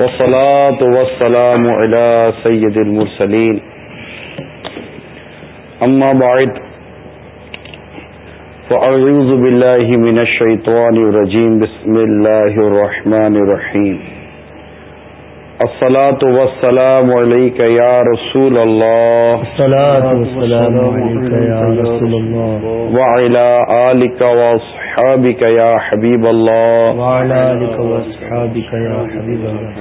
والصلاة والسلام على سيد المرسلين. أما بعد، فأعوذ بالله من الشيطان الرجيم. بسم الله الرحمن الرحيم. الصلاة والسلام عليك يا رسول الله. الصلاة والسلام عليك يا رسول الله. وعلى آلك وأصحابك يا حبيب الله. وعلى آلك وأصحابك يا حبيب الله.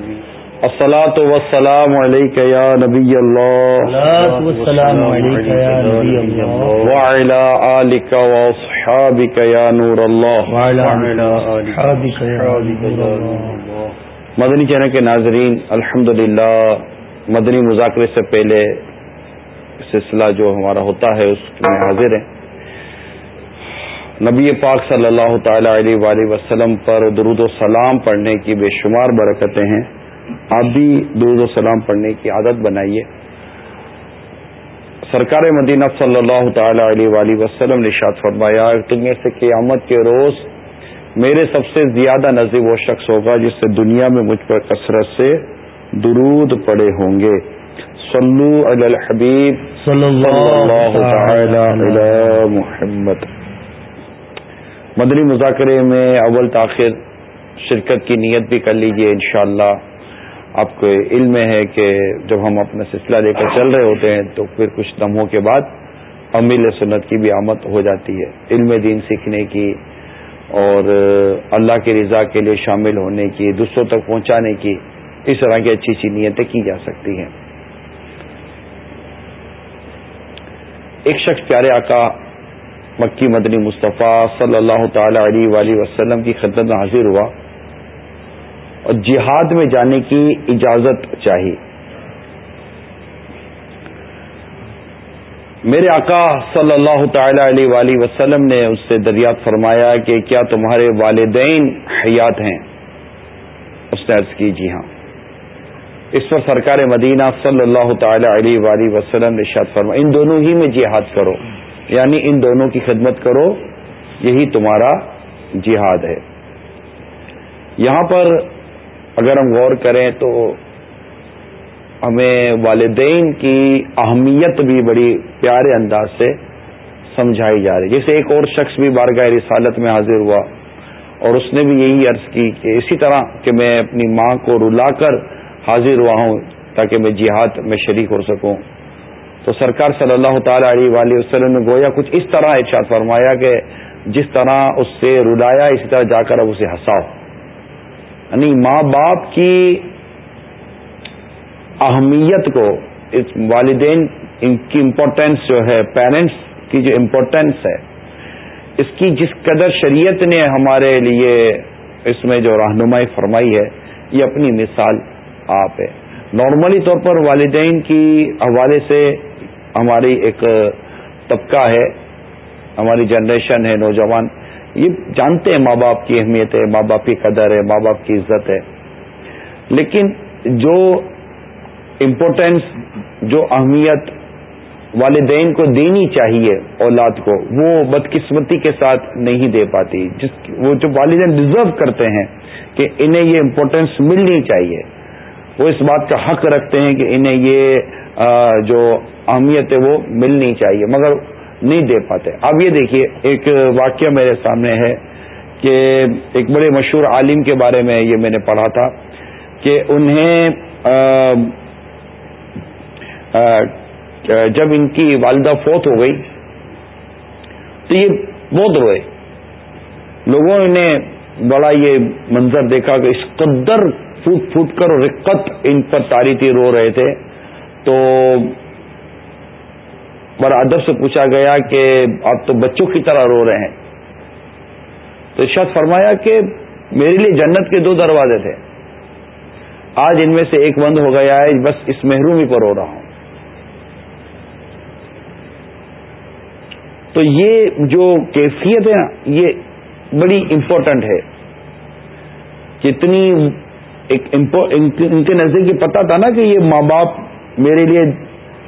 الصلاة والسلام عليك يا نبي الله. الصلاة والسلام عليك يا نبي الله. وعلى آلك وأصحابك يا نور الله. وعلى آلك وأصحابك يا نور الله. مدنی چینل کے ناظرین الحمد مدنی مذاکرے سے پہلے سلسلہ جو ہمارا ہوتا ہے، اس میں حاضر ہیں۔ نبی پاک صلی اللہ تعالی علیہ وآلہ وسلم پر درود و سلام پڑھنے کی بے شمار برکتیں ہیں۔ آپ بھی درود و سلام پڑھنے کی عادت بنائیے۔ سرکار مدینہ صلی اللہ تعالی علیہ وآلہ وسلم نے شاد فرمایا، تم میں سے قیامت کے روز میرے سب سے زیادہ نزدیک وہ شخص ہوگا جس سے دنیا میں مجھ پر کثرت سے درود پڑے ہوں گے۔ صلو علی الحبیب۔ صلی اللہ تعالی علی محمد۔ مدنی مذاکرے میں اول تاخیر شرکت کی نیت بھی کر لیجیے انشاءاللہ۔ آپ کو علم ہے کہ جب ہم اپنا سلسلہ لے کر چل رہے ہوتے ہیں تو پھر کچھ لمحوں کے بعد امیل سنت کی بھی آمد ہو جاتی ہے۔ علم دین سیکھنے کی اور اللہ کی رضا کے لیے شامل ہونے کی، دوسروں تک پہنچانے کی اس طرح کی اچھی اچھی نیتیں کی جا سکتی ہیں۔ ایک شخص پیارے آقا مکی مدنی مصطفیٰ صلی اللہ تعالی علیہ وآلہ وسلم کی خدمت میں حاضر ہوا اور جہاد میں جانے کی اجازت چاہیے میرے آقا صلی اللہ تعالی علیہ وآلہ وسلم نے اس سے دریافت فرمایا کہ کیا تمہارے والدین حیات ہیں؟ اس نے عرض کی جی ہاں۔ اس پر سرکار مدینہ صلی اللہ تعالی علیہ وآلہ وسلم نے شاد فرما ان دونوں ہی میں جہاد کرو یعنی ان دونوں کی خدمت کرو، یہی تمہارا جہاد ہے۔ یہاں پر اگر ہم غور کریں تو ہمیں والدین کی اہمیت بھی بڑی پیارے انداز سے سمجھائی جا رہی جیسے ایک اور شخص بھی بارگاہ رسالت میں حاضر ہوا اور اس نے بھی یہی عرض کی کہ اسی طرح کہ میں اپنی ماں کو رلا کر حاضر ہوا ہوں تاکہ میں جہاد میں شریک ہو سکوں۔ تو سرکار صلی اللہ تعالی علیہ وآلہ وسلم نے گویا کچھ اس طرح ارشاد فرمایا کہ جس طرح اس سے رلایا، اسی طرح جا کر اب اسے ہنساؤ۔ یعنی ماں باپ کی اہمیت کو، اس والدین، ان کی امپورٹینس جو ہے پیرنٹس کی جو امپورٹینس ہے، اس کی جس قدر شریعت نے ہمارے لیے اس میں جو رہنمائی فرمائی ہے، یہ اپنی مثال آپ ہے۔ نارملی طور پر والدین کی حوالے سے ہماری ایک طبقہ ہے، ہماری جنریشن ہے، نوجوان۔ یہ جانتے ہیں ماں باپ کی اہمیت ہے، ماں باپ کی قدر ہے، ماں باپ کی عزت ہے۔ لیکن جو امپورٹینس جو اہمیت والدین کو دینی چاہیے اولاد کو، وہ بدقسمتی کے ساتھ نہیں دے پاتی۔ جس وہ جو والدین ڈیزرو کرتے ہیں کہ انہیں یہ امپورٹینس ملنی چاہیے۔ وہ اس بات کا حق رکھتے ہیں کہ انہیں یہ جو اہمیت ہے وہ ملنی چاہیے، مگر نہیں دے پاتے۔ اب یہ دیکھیے، ایک واقعہ میرے سامنے ہے کہ ایک بڑے مشہور عالم کے بارے میں یہ میں نے پڑھا تھا کہ انہیں جب ان کی والدہ فوت ہو گئی، تو یہ بہت روئے۔ لوگوں نے بڑا یہ منظر دیکھا کہ اس قدر پھوٹ پھوٹ کر رقت ان پر تاری تھی، رو رہے تھے۔ تو بڑا ادب سے پوچھا گیا کہ آپ تو بچوں کی طرح رو رہے ہیں۔ تو شخص فرمایا کہ میرے لیے جنت کے دو دروازے تھے۔ آج ان میں سے ایک بند ہو گیا ہے، بس اس محرومی پر رو رہا ہوں۔ تو یہ جو کیفیت ہے نا، یہ بڑی امپورٹنٹ ہے۔ کتنی ایک ان کے نزدیک یہ پتا تھا نا کہ یہ ماں باپ میرے لیے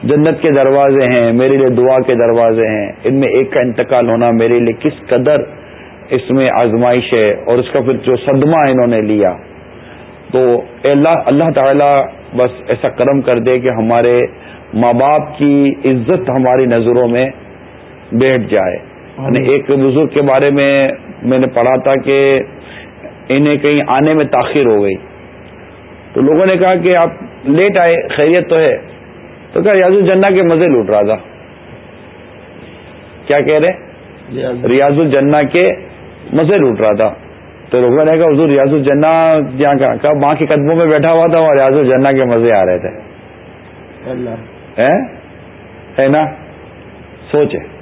جنت کے دروازے ہیں، میرے لیے دعا کے دروازے ہیں۔ ان میں ایک کا انتقال ہونا میرے لیے کس قدر اس میں آزمائش ہے اور اس کا پھر جو صدمہ انہوں نے لیا۔ تو اللہ اللہ تعالی بس ایسا کرم کر دے کہ ہمارے ماں باپ کی عزت ہماری نظروں میں بیٹھ جائے۔ یعنی ایک بزرگ کے بارے میں میں نے پڑھا تھا کہ انہیں کہیں آنے میں تاخیر ہو گئی۔ تو لوگوں نے کہا کہ آپ لیٹ آئے خیریت تو ہے۔ تو کہا ریاض الجنہ کے مزے لوٹ رہا تھا۔ کیا کہہ رہے؟ ریاض۔ الجنہ کے مزے لوٹ رہا تھا۔ تو لوگوں نے کہا حضور ریاض الجنہ جہاں کہا ماں کے قدموں میں بیٹھا ہوا تھا اور ریاض الجنہ کے مزے آ رہے تھے۔ ہے نا؟ سوچے۔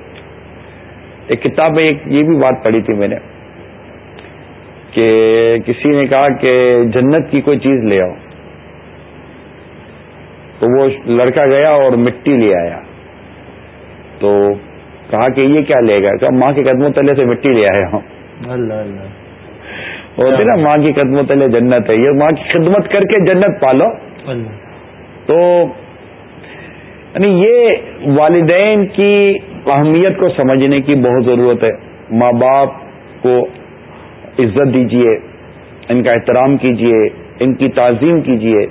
ایک کتاب میں ایک یہ بھی بات پڑھی تھی میں نے کہ کسی نے کہا کہ جنت کی کوئی چیز لے آؤ۔ تو وہ لڑکا گیا اور مٹی لے آیا۔ تو کہا کہ یہ کیا لے گا؟ کہ ماں کے قدموں تلے سے مٹی لے آیا ہوں۔ ہوتی نا ماں کی قدموں تلے جنت ہے۔ یہ ماں کی خدمت کر کے جنت پالو۔ تو یعنی یہ والدین کی اہمیت کو سمجھنے کی بہت ضرورت ہے۔ ماں باپ کو عزت دیجیے ان کا احترام کیجیے ان کی تعظیم کیجیے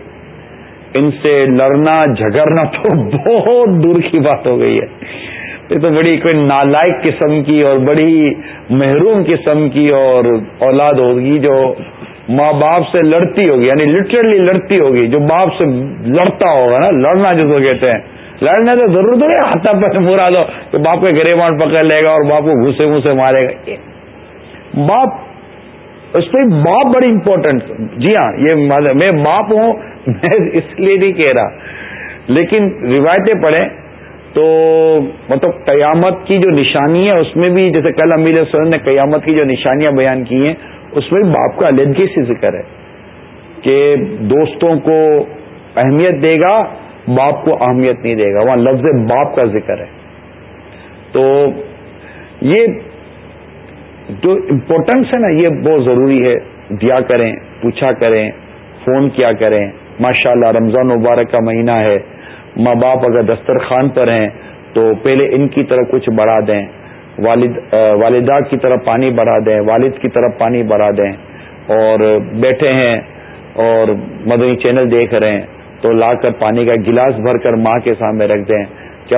ان سے لڑنا، جھگڑنا تو بہت دور کی بات ہو گئی ہے۔ یہ تو بڑی کوئی نالائق قسم کی اور بڑی محروم قسم کی اور اولاد ہوگی جو ماں باپ سے لڑتی ہوگی یعنی لٹرلی لڑتی ہوگی، جو باپ سے لڑتا ہوگا نا، لڑنا جس کو کہتے ہیں۔ لڑنے تو ضرورت ہے۔ ہاتھا پر مرا دو کہ باپ کے گریبان پکڑ لے گا اور باپ کو گھسے گھسے مارے گا۔ باپ، اس پہ باپ بڑی امپورٹنٹ جی ہاں یہ مطلب میں باپ ہوں، میں اس لیے نہیں کہہ رہا۔ لیکن روایتیں پڑھیں تو مطلب قیامت کی جو نشانی ہے، اس میں بھی جیسے کل امیر وسلم نے قیامت کی جو نشانیاں بیان کی ہیں، اس میں باپ کا علیحدگی سے ذکر ہے کہ دوستوں کو اہمیت دے گا باپ کو اہمیت نہیں دے گا، وہاں لفظ باپ کا ذکر ہے۔ تو یہ جو امپورٹنس ہے نا، یہ بہت ضروری ہے۔ دیا کریں، پوچھا کریں، فون کیا کریں۔ ماشاء اللہ رمضان مبارک کا مہینہ ہے۔ ماں باپ اگر دسترخوان پر ہیں، تو پہلے ان کی طرف کچھ بڑھا دیں۔ والد والدہ کی طرف پانی بڑھا دیں، والد کی طرف پانی بڑھا دیں۔ اور بیٹھے ہیں اور مدنی چینل دیکھ رہے ہیں۔ تو لا کر پانی کا گلاس بھر کر ماں کے سامنے رکھ دیں۔ کہ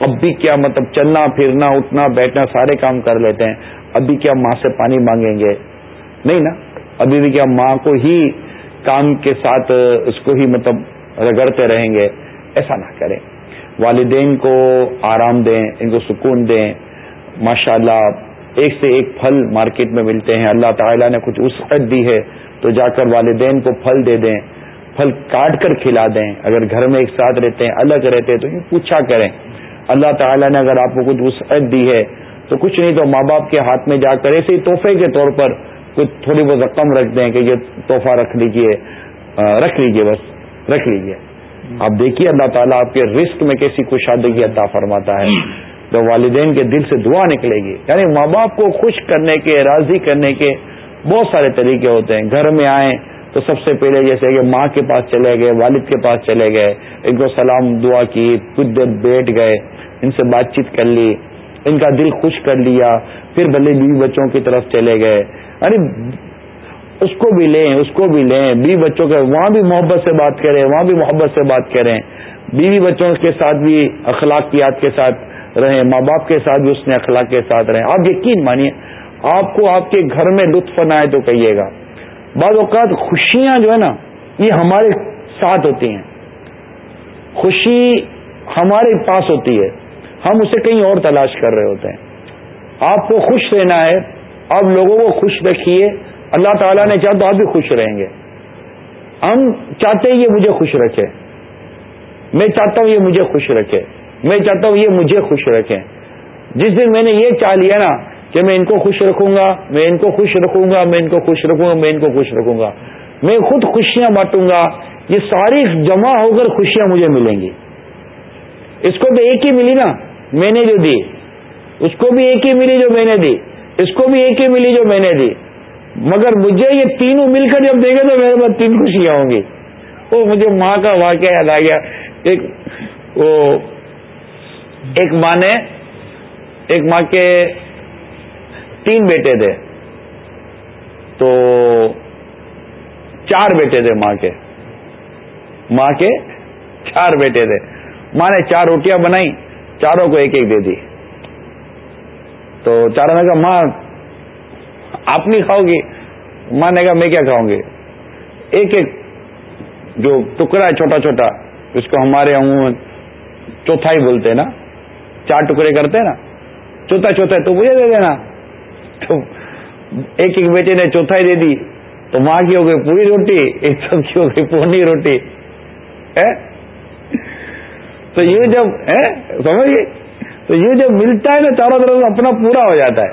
اب بھی کیا مطلب چلنا، پھرنا، اٹھنا، بیٹھنا سارے کام کر لیتے ہیں۔ ابھی کیا ماں سے پانی مانگیں گے؟ نہیں نا۔ ابھی بھی کیا ماں کو ہی کام کے ساتھ اس کو ہی مطلب رگڑتے رہیں گے۔ ایسا نہ کریں۔ والدین کو آرام دیں، ان کو سکون دیں۔ ماشاء اللہ ایک سے ایک پھل مارکیٹ میں ملتے ہیں۔ اللہ تعالیٰ نے کچھ وسعت دی ہے تو جا کر والدین کو پھل دے دیں۔ پھل کاٹ کر کھلا دیں۔ اگر گھر میں ایک ساتھ رہتے ہیں، الگ رہتے ہیں، تو یہ پوچھا کریں۔ اللہ تعالیٰ نے اگر آپ کو کچھ وسعت دی ہے، تو کچھ نہیں تو ماں باپ کے ہاتھ میں جا کر ایسے ہی تحفے کے طور پر کچھ تھوڑی بہت رقم رکھ دیں کہ یہ تحفہ رکھ لیجیے رکھ لیجیے بس، رکھ لیجیے آپ دیکھیے اللہ تعالیٰ آپ کے رسک میں کیسی کشادگی عطا فرماتا ہے۔ جو والدین کے دل سے دعا نکلے گی۔ یعنی ماں باپ کو خوش کرنے کے، راضی کرنے کے بہت سارے طریقے ہوتے ہیں۔ گھر میں آئیں تو سب سے پہلے جیسے کہ ماں کے پاس چلے گئے، والد کے پاس چلے گئے، ان کو سلام، دعا کی کچھ دیر بیٹھ گئے، ان سے بات چیت کر لی، ان کا دل خوش کر لیا، پھر بھلے بیوی بچوں کی طرف چلے گئے۔ ارے، اس کو بھی لیں، اس کو بھی لیں، بیوی بچوں کے، وہاں بھی محبت سے بات کریں، وہاں بھی محبت سے بات کریں۔ بیوی بچوں کے ساتھ بھی اخلاقیات کے ساتھ رہیں، ماں باپ کے ساتھ بھی اس نے اخلاق کے ساتھ رہیں۔ آپ یقین مانیے، آپ کو آپ کے گھر میں لطف نہ آئے تو کہیے گا۔ بعض اوقات خوشیاں جو ہے نا، یہ ہمارے ساتھ ہوتی ہیں۔ خوشی ہمارے پاس ہوتی ہے۔ ہم اسے کہیں اور تلاش کر رہے ہوتے ہیں۔ آپ کو خوش رہنا ہے، آپ لوگوں کو خوش رکھیے۔ اللہ تعالیٰ نے چاہ تو آپ بھی خوش رہیں گے۔ ہم چاہتے ہیں یہ مجھے خوش رکھے۔ میں چاہتا ہوں یہ مجھے خوش رکھے۔ میں چاہتا ہوں یہ مجھے خوش رکھے۔ جس دن میں نے یہ چاہ لیا نا کہ میں ان کو خوش رکھوں گا، میں ان کو خوش رکھوں گا، میں ان کو خوش رکھوں گا، میں ان کو خوش رکھوں گا۔ میں خود خوشیاں بانٹوں گا۔ یہ ساری جمع ہو کر خوشیاں مجھے ملیں گی۔ اس کو تو ایک ہی ملی نا، میں نے جو دی۔ اس کو بھی ایک ہی ملی جو میں نے دی۔ اس کو بھی ایک ہی ملی جو میں نے دی۔ مگر مجھے یہ تینوں مل کر جب دیکھے تو میرے پاس تین خوشیاں ہوں گی۔ وہ مجھے ماں کا واقعہ یاد آ گیا۔ ایک وہ، ایک ماں نے، ایک ماں کے تین بیٹے تھے۔ تو چار بیٹے تھے ماں کے۔ ماں کے چار بیٹے تھے۔ ماں نے چار روٹیاں بنائی، چاروں کو ایک ایک دے دی۔ تو چاروں نے کہا، ماں، آپ نہیں کھاؤ گی؟ ماں نے کہا، میں کیا کھاؤں گی؟ ایک ایک جو ٹکڑا ہے، چھوٹا چھوٹا، اس کو ہمارے عموماً چوتھائی بولتے ہیں نا، چار ٹکڑے کرتے ہیں نا، چوتھا چوتھا تو مجھے دے دینا۔ تو ایک ایک بیٹے نے چوتھائی دے دی تو ماں کی ہو گئی پوری روٹی ایک سب کی ہو گئی پونی روٹی۔ تو یہ جب سمجھ تو یہ جب ملتا ہے نا چاروں طرف اپنا پورا ہو جاتا ہے۔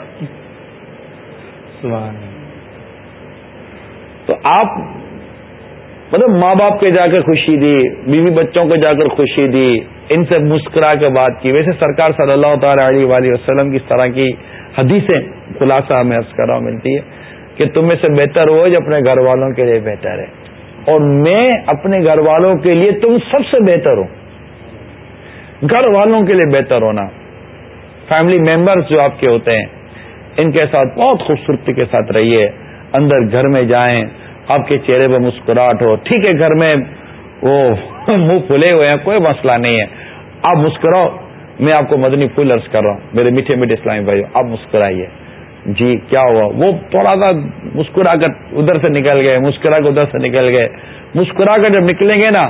تو آپ مطلب ماں باپ کے جا کر خوشی دی بیوی بچوں کو جا کر خوشی دی ان سے مسکرا کے بات کی۔ ویسے سرکار صلی اللہ تعالی علیہ وسلم کی اس طرح کی حدیثیں خلاصہ ہمیں اسکرا ملتی ہے کہ تم میں سے بہتر ہو جو اپنے گھر والوں کے لیے بہتر ہے۔ اور میں اپنے گھر والوں کے لیے تم سب سے بہتر ہوں۔ گھر والوں کے لیے بہتر ہونا۔ فیملی ممبرس جو آپ کے ہوتے ہیں، ان کے ساتھ بہت خوبصورتی کے ساتھ رہیے، اندر گھر میں جائیں، آپ کے چہرے پہ مسکراہٹ ہو، ٹھیک ہے، گھر میں وہ منہ کھلے ہوئے ہیں، کوئی مسئلہ نہیں ہے۔ آپ مسکراؤ۔ میں آپ کو مدنی پھول عرض کر رہا ہوں، میرے میٹھے میٹھے اسلامی بھائی آپ مسکرائیے۔ جی کیا ہوا؟ وہ تھوڑا سا مسکرا کر ادھر سے نکل گئے، مسکرا کر ادھر سے نکل گئے۔ مسکرا کر جب نکلیں گے نا،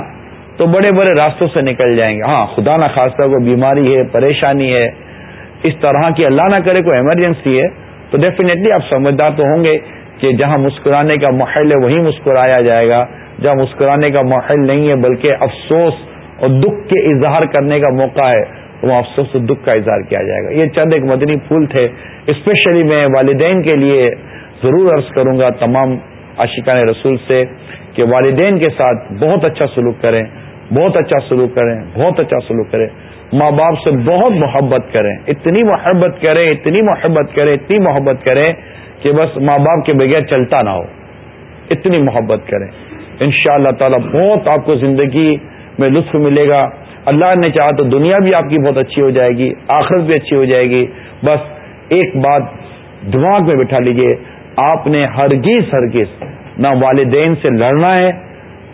تو بڑے بڑے راستوں سے نکل جائیں گے۔ ہاں خدا نہ خاص کوئی بیماری ہے، پریشانی ہے، اس طرح کی اللہ نہ کرے، کوئی ایمرجنسی ہے، تو ڈیفینیٹلی آپ سمجھدار تو ہوں گے کہ جہاں مسکرانے کا محل ہے، وہیں مسکرایا جائے گا۔ جہاں مسکرانے کا محل نہیں ہے، بلکہ افسوس اور دکھ کے اظہار کرنے کا موقع ہے۔ وہ افسوس اور دکھ کا اظہار کیا جائے گا۔ یہ چند ایک مدنی پھول تھے۔ اسپیشلی میں والدین کے لیے ضرور عرض کروں گا تمام عاشقان رسول سے کہ والدین کے ساتھ بہت اچھا سلوک کریں، بہت اچھا سلوک کریں، بہت اچھا سلوک کریں۔ ماں باپ سے بہت محبت کریں۔ اتنی محبت کریں، اتنی محبت کریں، اتنی محبت کریں کہ بس ماں باپ کے بغیر چلتا نہ ہو۔ اتنی محبت کریں۔ ان شاء اللہ تعالی بہت آپ کو زندگی میں لطف ملے گا۔ اللہ نے چاہا تو دنیا بھی آپ کی بہت اچھی ہو جائے گی، آخرت بھی اچھی ہو جائے گی۔ بس ایک بات دماغ میں بٹھا لیجیے، آپ نے ہرگیز ہرگیز نہ والدین سے لڑنا ہے،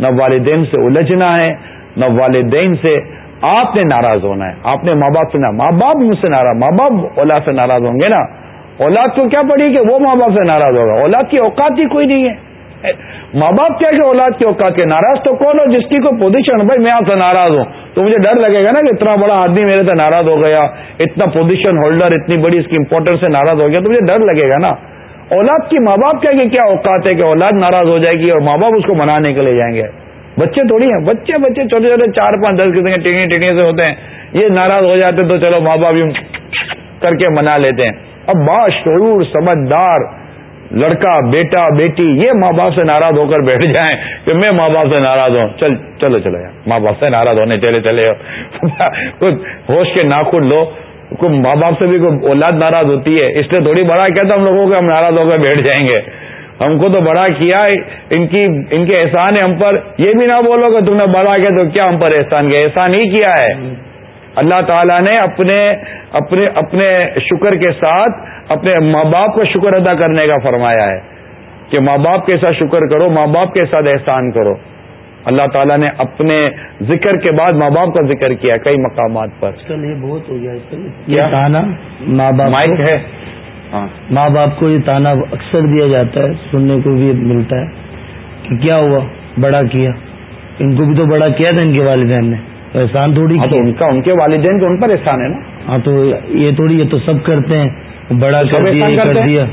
نہ والدین سے الجھنا ہے، نہ والدین سے آپ نے ناراض ہونا ہے۔ آپ نے ماں باپ سے نہ ماں باپ مجھ سے ناراض، ماں باپ اولاد سے ناراض ہوں گے نا؟ اولاد کو کیا پڑی کہ وہ ماں باپ سے ناراض ہوگا؟ اولاد کی اوقات ہی کوئی نہیں ہے۔ ماں باپ کیا کہ اولاد کی اوقات کے ناراض تو کون ہو؟ جس کی کوئی پوزیشن بھائی میں آپ سے ناراض ہوں۔ تو مجھے ڈر لگے گا نا کہ اتنا بڑا آدمی میرے سے ناراض ہو گیا، اتنا پوزیشن ہولڈر اتنی بڑی اس کی امپورٹینس سے ناراض ہو گیا، تو مجھے ڈر لگے گا نا۔ اولاد کی ماں باپ کیا کہ کیا اوقات ہے کہ اولاد ناراض ہو جائے گی اور ماں باپ اس کو منانے کے لیے جائیں گے۔ بچے تھوڑی ہیں، بچے بچے چھوٹے چھوٹے چار پانچ دس قسم کے ٹینی ٹینی سے ہوتے ہیں۔ یہ ناراض ہو جاتے تو چلو ماں باپ کر کے منا لیتے ہیں۔ اب با شعور سمجھدار لڑکا، بیٹا، بیٹی، یہ ماں باپ سے ناراض ہو کر بیٹھ جائیں کہ میں ماں باپ سے ناراض ہوں۔ چل، چلو چلو یار، ماں باپ سے ناراض ہونے، چلے چلے۔ ہوش کے ناخن لو۔ کوئی ماں باپ سے بھی کوئی اولاد ناراض ہوتی ہے۔ اس لیے تھوڑی بڑا کہتا ہم لوگوں کو ہم ناراض ہو کر بیٹھ جائیں گے۔ ہم کو تو بڑا کیا، ان کی، ان کے احسان ہے ہم پر۔ یہ بھی نہ بولو کہ تم نے بڑا کیا تو کیا ہم پر احسان کیا؟ احسان ہی کیا ہے۔ اللہ تعالیٰ نے اپنے اپنے اپنے شکر کے ساتھ اپنے ماں باپ کا شکر ادا کرنے کا فرمایا ہے کہ ماں باپ کے ساتھ شکر کرو ماں باپ کے ساتھ احسان کرو۔ اللہ تعالیٰ نے اپنے ذکر کے بعد ماں باپ کا ذکر کیا کئی مقامات پر۔ یہ بہت ہو گیا ماں باپ مائک ہے۔ ہاں۔ ماں باپ کو یہ تانا اکثر دیا جاتا ہے سننے کو بھی ملتا ہے کہ کیا ہوا؟ بڑا کیا۔ ان کو بھی تو بڑا کیا تھا ان کے والدین نے۔ احسان تھوڑی ہاں ان کا ان کے والدین کو ان پر احسان ہے نا۔ ہاں تو یہ تھوڑی یہ تو سب کرتے ہیں۔ بڑا کر دیا کر دیا۔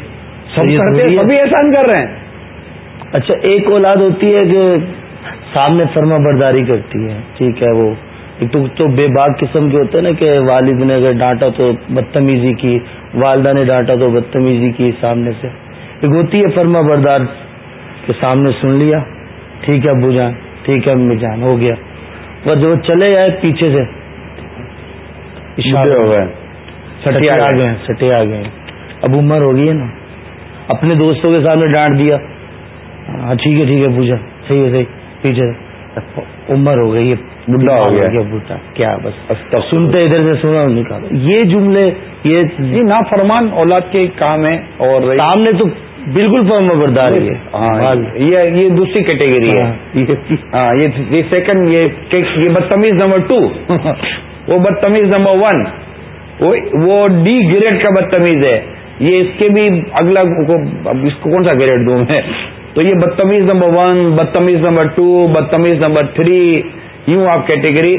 سبھی احسان کر رہے ہیں۔ اچھا ایک اولاد ہوتی ہے کہ سامنے فرما برداری کرتی ہے۔ ٹھیک ہے وہ ایک تو بے باغ قسم کے ہوتے ہیں نا کہ والد نے اگر ڈانٹا تو بدتمیزی کی والدہ نے ڈانٹا تو بدتمیزی کی سامنے سے۔ ایک ہوتی ہے فرما بردار کہ سامنے سن لیا ٹھیک ہے ابو جان ٹھیک ہے امی جان ہو گیا۔ وہ جو چلے جائے پیچھے سے۔ سٹے آ گئے. سٹے آ گئے. اب عمر ہو گئی ہے نا. اپنے دوستوں کے سامنے ڈانٹ دیا. ہاں ٹھیک ہے ٹھیک ہے پوچھا صحیح ہے صحیح. پیچھے عمر ہو گئی بڈھا ہو گیا. بڈھا کیا بس. سنتے ادھر سے سنا نکالا یہ جملے یہ نا فرمان اولاد کے کام ہے اور سامنے تو بالکل فرما بردار ہے ہاں یہ دوسری کیٹیگری ہے. ہاں. یہ سیکنڈ یہ بدتمیز نمبر ٹو وہ بدتمیز نمبر ون وہ ڈی گریڈ کا بدتمیز ہے. یہ اس کے بھی اگلا اس کو کون سا گریڈ دوں میں؟ تو یہ بدتمیز نمبر ون، بدتمیز نمبر ٹو، بدتمیز نمبر تھری، یوں آپ کیٹیگری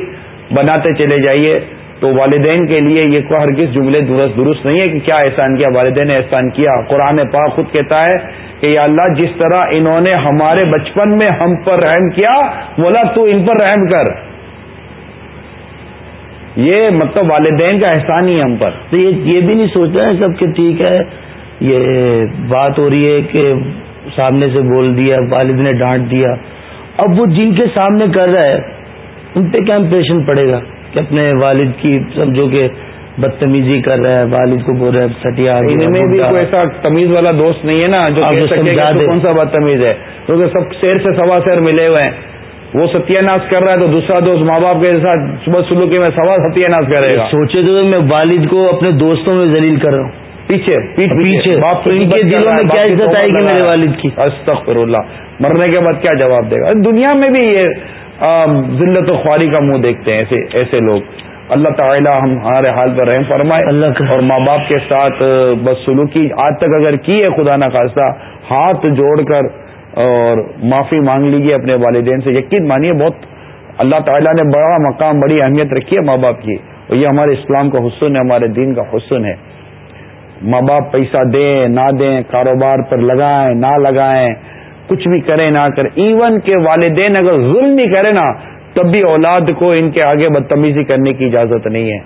بناتے چلے جائیے. تو والدین کے لیے یہ کو ہر کس جملے درست درست نہیں ہے کہ کیا احسان کیا، والدین نے احسان کیا. قرآن پاک خود کہتا ہے کہ یا اللہ، جس طرح انہوں نے ہمارے بچپن میں ہم پر رحم کیا بولا تو ان پر رحم کر. یہ مطلب والدین کا احسان ہی ہم پر۔ تو یہ بھی نہیں سوچنا ہے سب کہ ٹھیک ہے یہ بات ہو رہی ہے کہ سامنے سے بول دیا والد نے ڈانٹ دیا۔ اب وہ جن کے سامنے کر رہا ہے ان پہ کیا امپریشن پڑے گا کہ اپنے والد کی سمجھو کہ بدتمیزی کر رہا ہے والد کو بول رہا ہے سٹیا ان میں بھی کوئی ایسا تمیز والا دوست نہیں ہے نا جو کون سا بدتمیز ہے؟ کیونکہ سب شیر سے سوا شیر ملے ہوئے ہیں۔ وہ ستیہ ناش کر رہا ہے تو دوسرا دوست ماں باپ کے ساتھ صبح سلوکی میں سوا ستیہ ناش کرے گا۔ سوچے تو میں والد کو اپنے دوستوں میں ذلیل کر رہا ہوں۔ پیچھے پیچھے باپ کے دلوں میں کیا عزت آئے گی میرے والد کی؟ استغفر اللہ مرنے کے بعد کیا جواب دے گا؟ دنیا میں بھی یہ ذلت و خواری کا منہ دیکھتے ہیں ایسے ایسے لوگ۔ اللہ تعالیٰ ہم ہمارے حال پر رحم فرمائے اللہ اور ماں باپ کے ساتھ بس سلوکی۔ آج تک اگر کی ہے خدا نخواستہ ہاتھ جوڑ کر اور معافی مانگ لیجیے اپنے والدین سے۔ یقین مانیے، بہت اللہ تعالیٰ نے بڑا مقام، بڑی اہمیت رکھی ہے ماں باپ کی۔ اور یہ ہمارے اسلام کا حسن ہے، ہمارے دین کا حسن ہے۔ ماں باپ پیسہ دیں، نہ دیں، کاروبار پر لگائیں، نہ لگائیں، کچھ بھی کریں، نہ کریں۔ ایون کے والدین اگر ظلم نہیں کرے نا، تب بھی اولاد کو ان کے آگے بدتمیزی کرنے کی اجازت نہیں ہے۔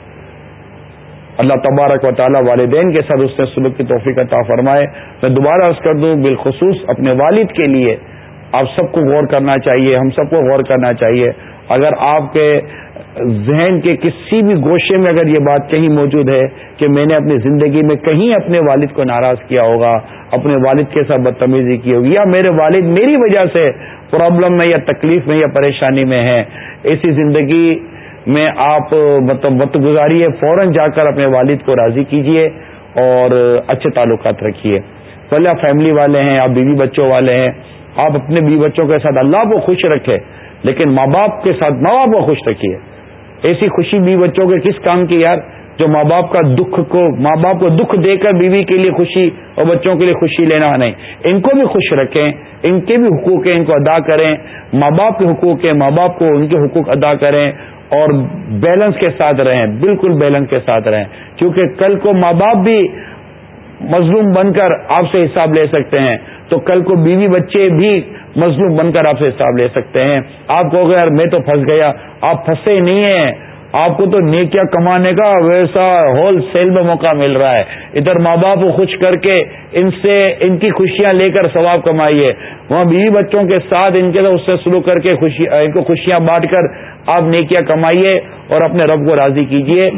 اللہ تبارک و تعالیٰ والدین کے ساتھ اس نے سلوک کی توفیق عطا فرمائے۔ میں دوبارہ عرض کر دوں، بالخصوص اپنے والد کے لیے آپ سب کو غور کرنا چاہیے، ہم سب کو غور کرنا چاہیے۔ اگر آپ کے ذہن کے کسی بھی گوشے میں اگر یہ بات کہیں موجود ہے کہ میں نے اپنی زندگی میں کہیں اپنے والد کو ناراض کیا ہوگا، اپنے والد کے ساتھ بدتمیزی کی ہوگی، یا میرے والد میری وجہ سے پرابلم میں یا تکلیف میں یا پریشانی میں ہے ایسی زندگی میں آپ مطلب وقت گزاری ہے، فوراً جا کر اپنے والد کو راضی کیجیے اور اچھے تعلقات رکھیے۔ پہلے آپ فیملی والے ہیں، آپ بیوی بچوں والے ہیں، آپ اپنے بیوی بچوں کے ساتھ اللہ کو خوش رکھے، لیکن ماں باپ کے ساتھ ماں باپ کو خوش رکھیے۔ ایسی خوشی بیوی بچوں کے کس کام کی یار؟ جو ماں باپ کا دکھ کو، ماں باپ کو دکھ دے کر بیوی کے لیے خوشی اور بچوں کے لیے خوشی لینا نہیں۔ ان کو بھی خوش رکھیں، ان کے بھی حقوق ہیں، ان کو ادا کریں۔ ماں باپ کے حقوق ہیں، ماں باپ کو ان کے حقوق ادا کریں۔ اور بیلنس کے ساتھ رہیں، بالکل بیلنس کے ساتھ رہیں۔ کیونکہ کل کو ماں باپ بھی مظلوم بن کر آپ سے حساب لے سکتے ہیں۔ تو کل کو بیوی بچے بھی مظلوم بن کر آپ سے حساب لے سکتے ہیں۔ آپ کو اگر میں تو پھنس گیا، آپ پھنسے نہیں ہیں۔ آپ کو تو نیکیا کمانے کا ویسا ہول سیل میں موقع مل رہا ہے۔ ادھر ماں باپ کو خوش کر کے ان سے ان کی خوشیاں لے کر ثواب کمائیے۔ وہاں بیوی بچوں کے ساتھ ان کے اس سے سلو کر کے خوشی ان کو خوشیاں بانٹ کر آپ نیکیاں کمائیے اور اپنے رب کو راضی کیجیے۔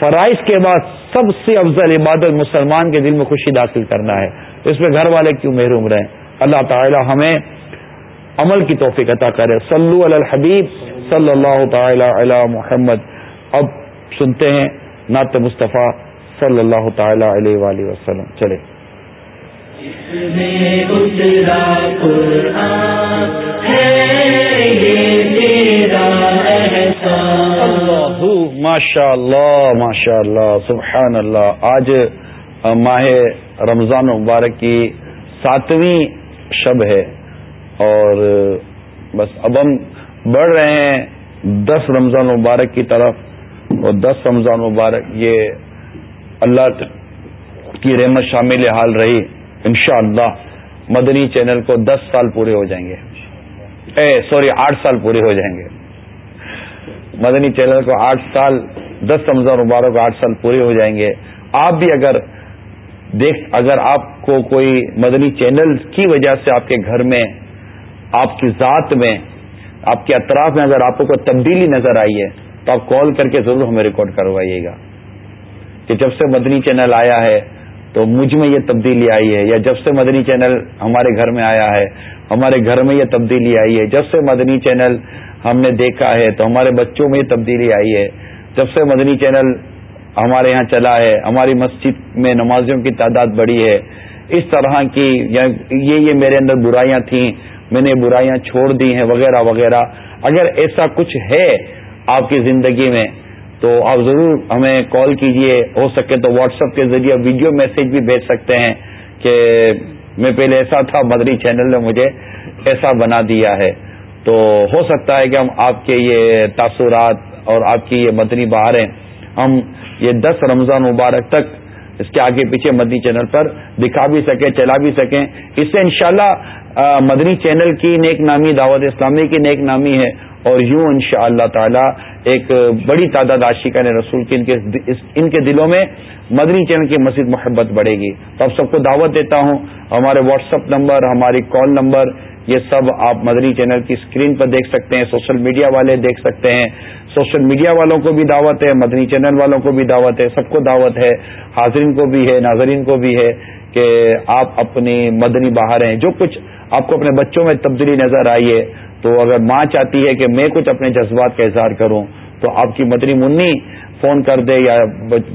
فرائض کے بعد سب سے افضل عبادت مسلمان کے دل میں خوشی داخل کرنا ہے۔ تو اس میں گھر والے کیوں محروم رہیں؟ اللہ تعالی ہمیں عمل کی توفیق عطا کرے۔ صلو علی الحبیب۔ صلی اللہ تعالی علی محمد۔ اب سنتے ہیں نعت مصطفیٰ صلی اللہ تعالی علیہ وآلہ وسلم۔ چلے ماشاء اللہ ماشاء اللہ سبحان اللہ آج ماہ رمضان مبارک کی ساتویں شب ہے اور بس اب ہم بڑھ رہے ہیں۔ دس رمضان مبارک کی طرف۔ اور دس رمضان مبارک یہ اللہ کی رحمت شامل حال رہی۔ انشاءاللہ مدنی چینل کو دس سال پورے ہو جائیں گے۔ اے، سوری، آٹھ سال پورے ہو جائیں گے۔ مدنی چینل کو آٹھ سال، دس رمضان مبارک آٹھ سال پورے ہو جائیں گے۔ آپ بھی اگر دیکھ، اگر آپ کو کوئی مدنی چینل کی وجہ سے آپ کے گھر میں، آپ کی ذات میں آپ کے اطراف میں اگر آپ کو کوئی تبدیلی نظر آئی ہے، تو آپ کال کر کے ضرور ہمیں ریکارڈ کروائیے گا۔ کہ جب سے مدنی چینل آیا ہے، تو مجھ میں یہ تبدیلی آئی ہے، یا جب سے مدنی چینل ہمارے گھر میں آیا ہے، ہمارے گھر میں یہ تبدیلی آئی ہے۔ جب سے مدنی چینل ہم نے دیکھا ہے، تو ہمارے بچوں میں یہ تبدیلی آئی ہے۔ جب سے مدنی چینل ہمارے یہاں چلا ہے، ہماری مسجد میں نمازیوں کی تعداد بڑی ہے۔ اس طرح کی یہ یہ میرے اندر برائیاں تھیں میں نے برائیاں چھوڑ دی ہیں، وغیرہ وغیرہ۔ اگر ایسا کچھ ہے آپ کی زندگی میں، تو آپ ضرور ہمیں کال کیجیے۔ ہو سکے تو واٹس ایپ کے ذریعے ویڈیو میسج بھی بھیج سکتے ہیں کہ میں پہلے ایسا تھا، مدری چینل نے مجھے ایسا بنا دیا ہے۔ تو ہو سکتا ہے کہ ہم آپ کے یہ تاثرات اور آپ کی یہ مدنی بہاریں، ہم یہ دس رمضان مبارک تک اس کے آگے پیچھے مدنی چینل پر دکھا بھی سکیں، چلا بھی سکیں۔ اس سے انشاءاللہ مدنی چینل کی نیک نامی، دعوت اسلامی کی نیک نامی ہے اور یوں ان شاء اللہ تعالی ایک بڑی تعداد عاشقہ نے رسول کی ان کے ان کے دلوں میں مدنی چینل کی مزید محبت بڑھے گی۔ تو اب سب کو دعوت دیتا ہوں، ہمارے واٹس اپ نمبر، ہماری کال نمبر، یہ سب آپ مدنی چینل کی اسکرین پر دیکھ سکتے ہیں، سوشل میڈیا والے دیکھ سکتے ہیں۔ سوشل میڈیا والوں کو بھی دعوت ہے، مدنی چینل والوں کو بھی دعوت ہے، سب کو دعوت ہے۔ حاضرین کو بھی ہے، ناظرین کو بھی ہے کہ آپ اپنی مدنی باہر ہیں جو کچھ آپ کو اپنے بچوں میں تبدیلی نظر آئی ہے تو اگر ماں چاہتی ہے کہ میں کچھ اپنے جذبات کا اظہار کروں، تو آپ کی مدنی منی فون کر دے یا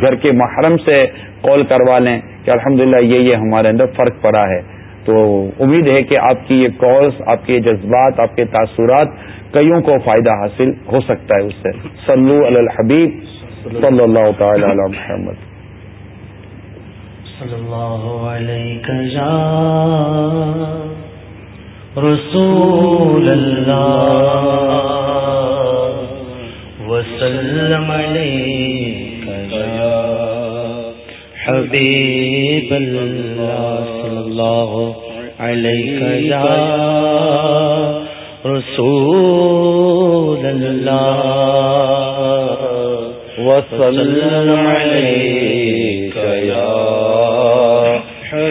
گھر کے محرم سے کال کروا لیں کہ الحمدللہ یہ یہ ہمارے اندر فرق پڑا ہے۔ تو امید ہے کہ آپ کی یہ کالز، آپ کے جذبات، آپ کے تاثرات کئیوں کو فائدہ حاصل ہو سکتا ہے اس سے۔ سلو الحبیب، صلی اللہ تعالی علی محمد۔ صلی اللہ علیہ رسول اللہ وسلم حبیب اللہ صلی اللہ علیہ یا رسول اللہ وسلم علیہ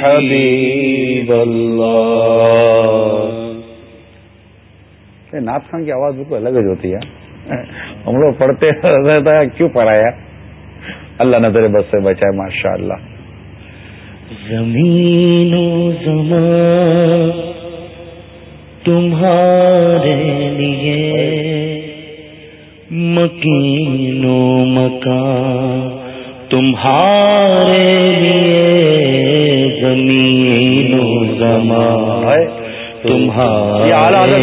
حبیب اللہ۔ خان کی آواز بالکل الگ ہی ہوتی ہے۔ ہم لوگ پڑھتے رہتا ہے کیوں پڑھایا۔ اللہ نظر بس سے بچائے ماشاء اللہ زمین و زمان تمہارے لیے مکین و مکان تمہارے لیے زمین و زمان تمہارے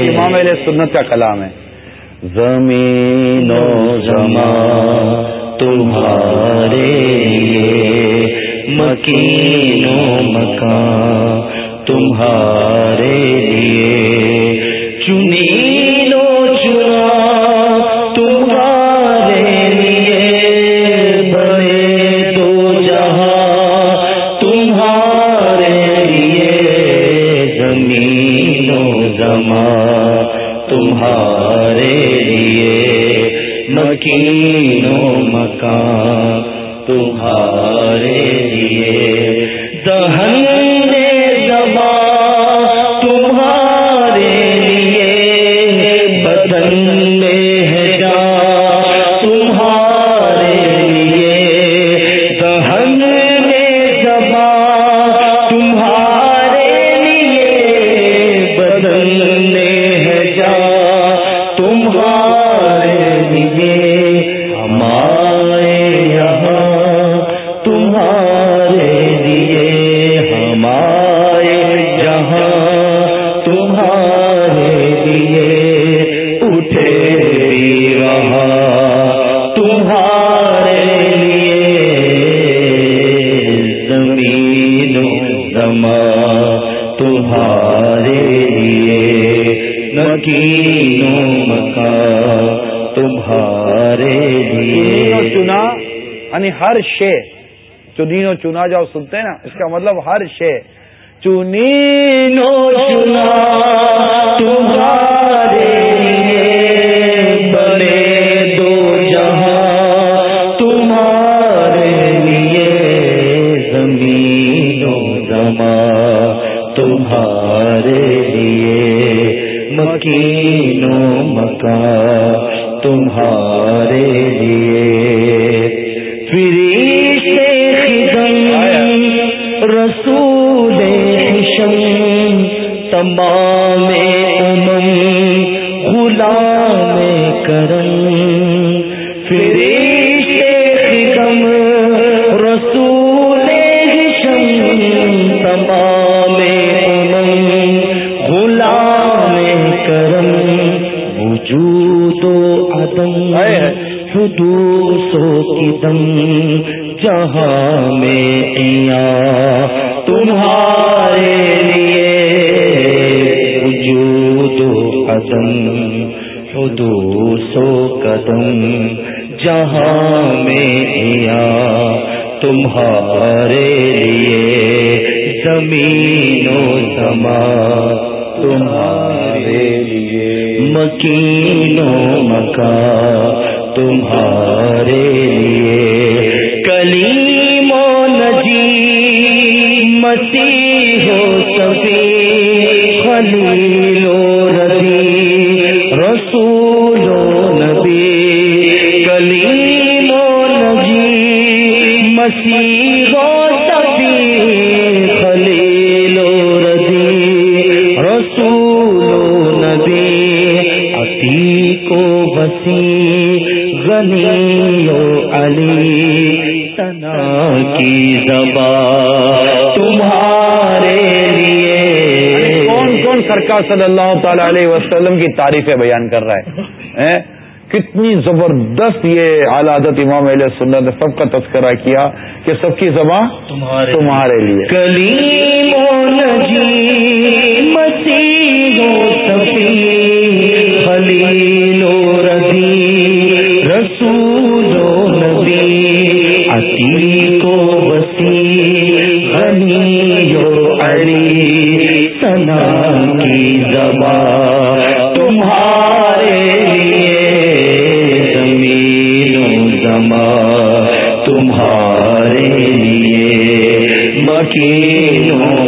امام علیہ سنت کا کلام ہے۔ زمین و زمان تمہارے مکین و مکان تمہارے لیے چنی ہر شے چنینو چنا جاؤ، سنتے ہیں نا؟ اس کا مطلب ہر شے۔ چنینو چنا تمہارے سرکار صلی اللہ تعالی علیہ وسلم کی تعریفیں بیان کر رہا ہے۔ کتنی زبردست یہ اعلیٰ امام علیہ سنت نے سب کا تذکرہ کیا کہ سب کی زبان تمہارے لیے۔ کلیم کے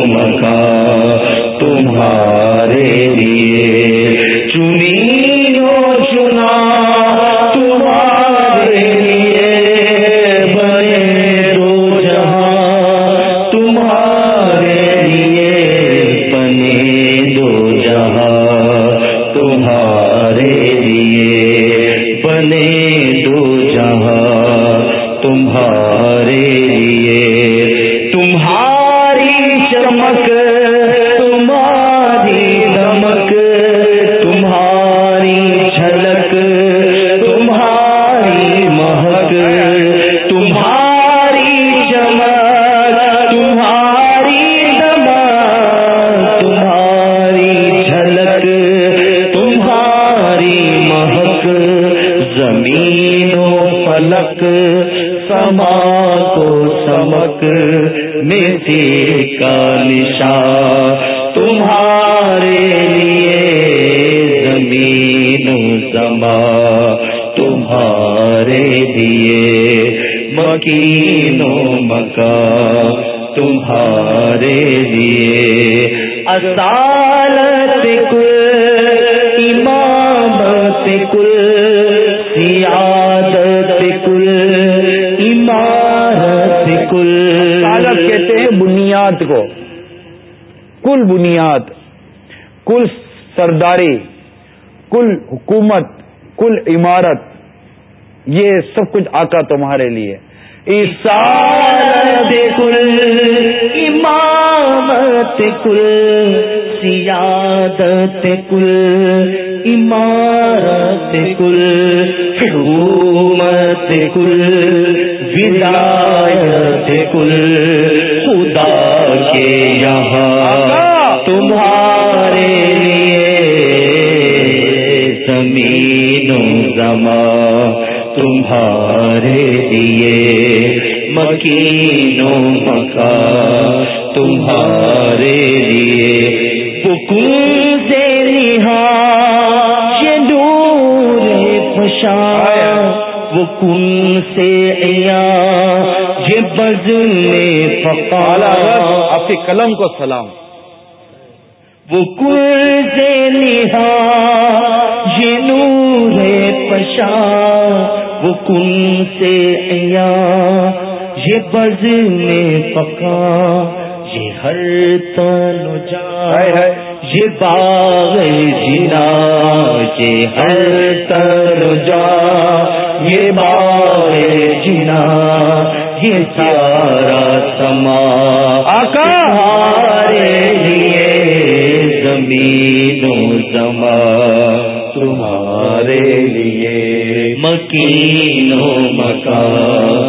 تمہارے لیے مکین و مکا تمہارے لیے اصالت کل، امامت کل، سیادت کل عمارت کل۔ عادت کہتے ہیں بنیاد کو۔ کل بنیاد، کل سرداری، کل حکومت کل عمارت یہ سب کچھ آقا تمہارے لیے۔ امامت کل سیادت کل عمارت کل حکومت کل ولایت کل۔ خدا کے یہاں تمہارے لیے زمین و تمہارے لیے مکین و مکا تمہارے لیے پکن سے نہا یہ وہ کن سے عیا یہ بز میں پکالا آپ کی قلم کو سلام۔ وہ کل سے نہا نور پشا وہ کن سے عیا یہ بز میں پکا یہ ہر تن جا یہ باغ جنا یہ ہر تن جا یہ باغ جنا یہ سارا سما آقا! لیے زمین و سما تمہارے مکین لیے مکان۔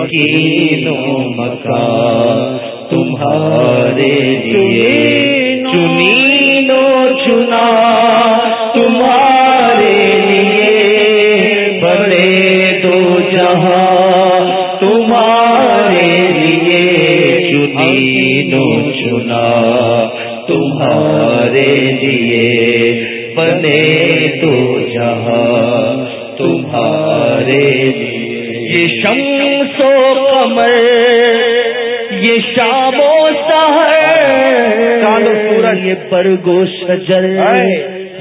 مکین و مکان تمہارے لیے چنین چنا تمہارے لیے بڑے دو جہاں تمہارے لیے چنین و چنا تمہارے لیے بنے تو جہاں تمہارے یہ شمس یہ پرگو شجر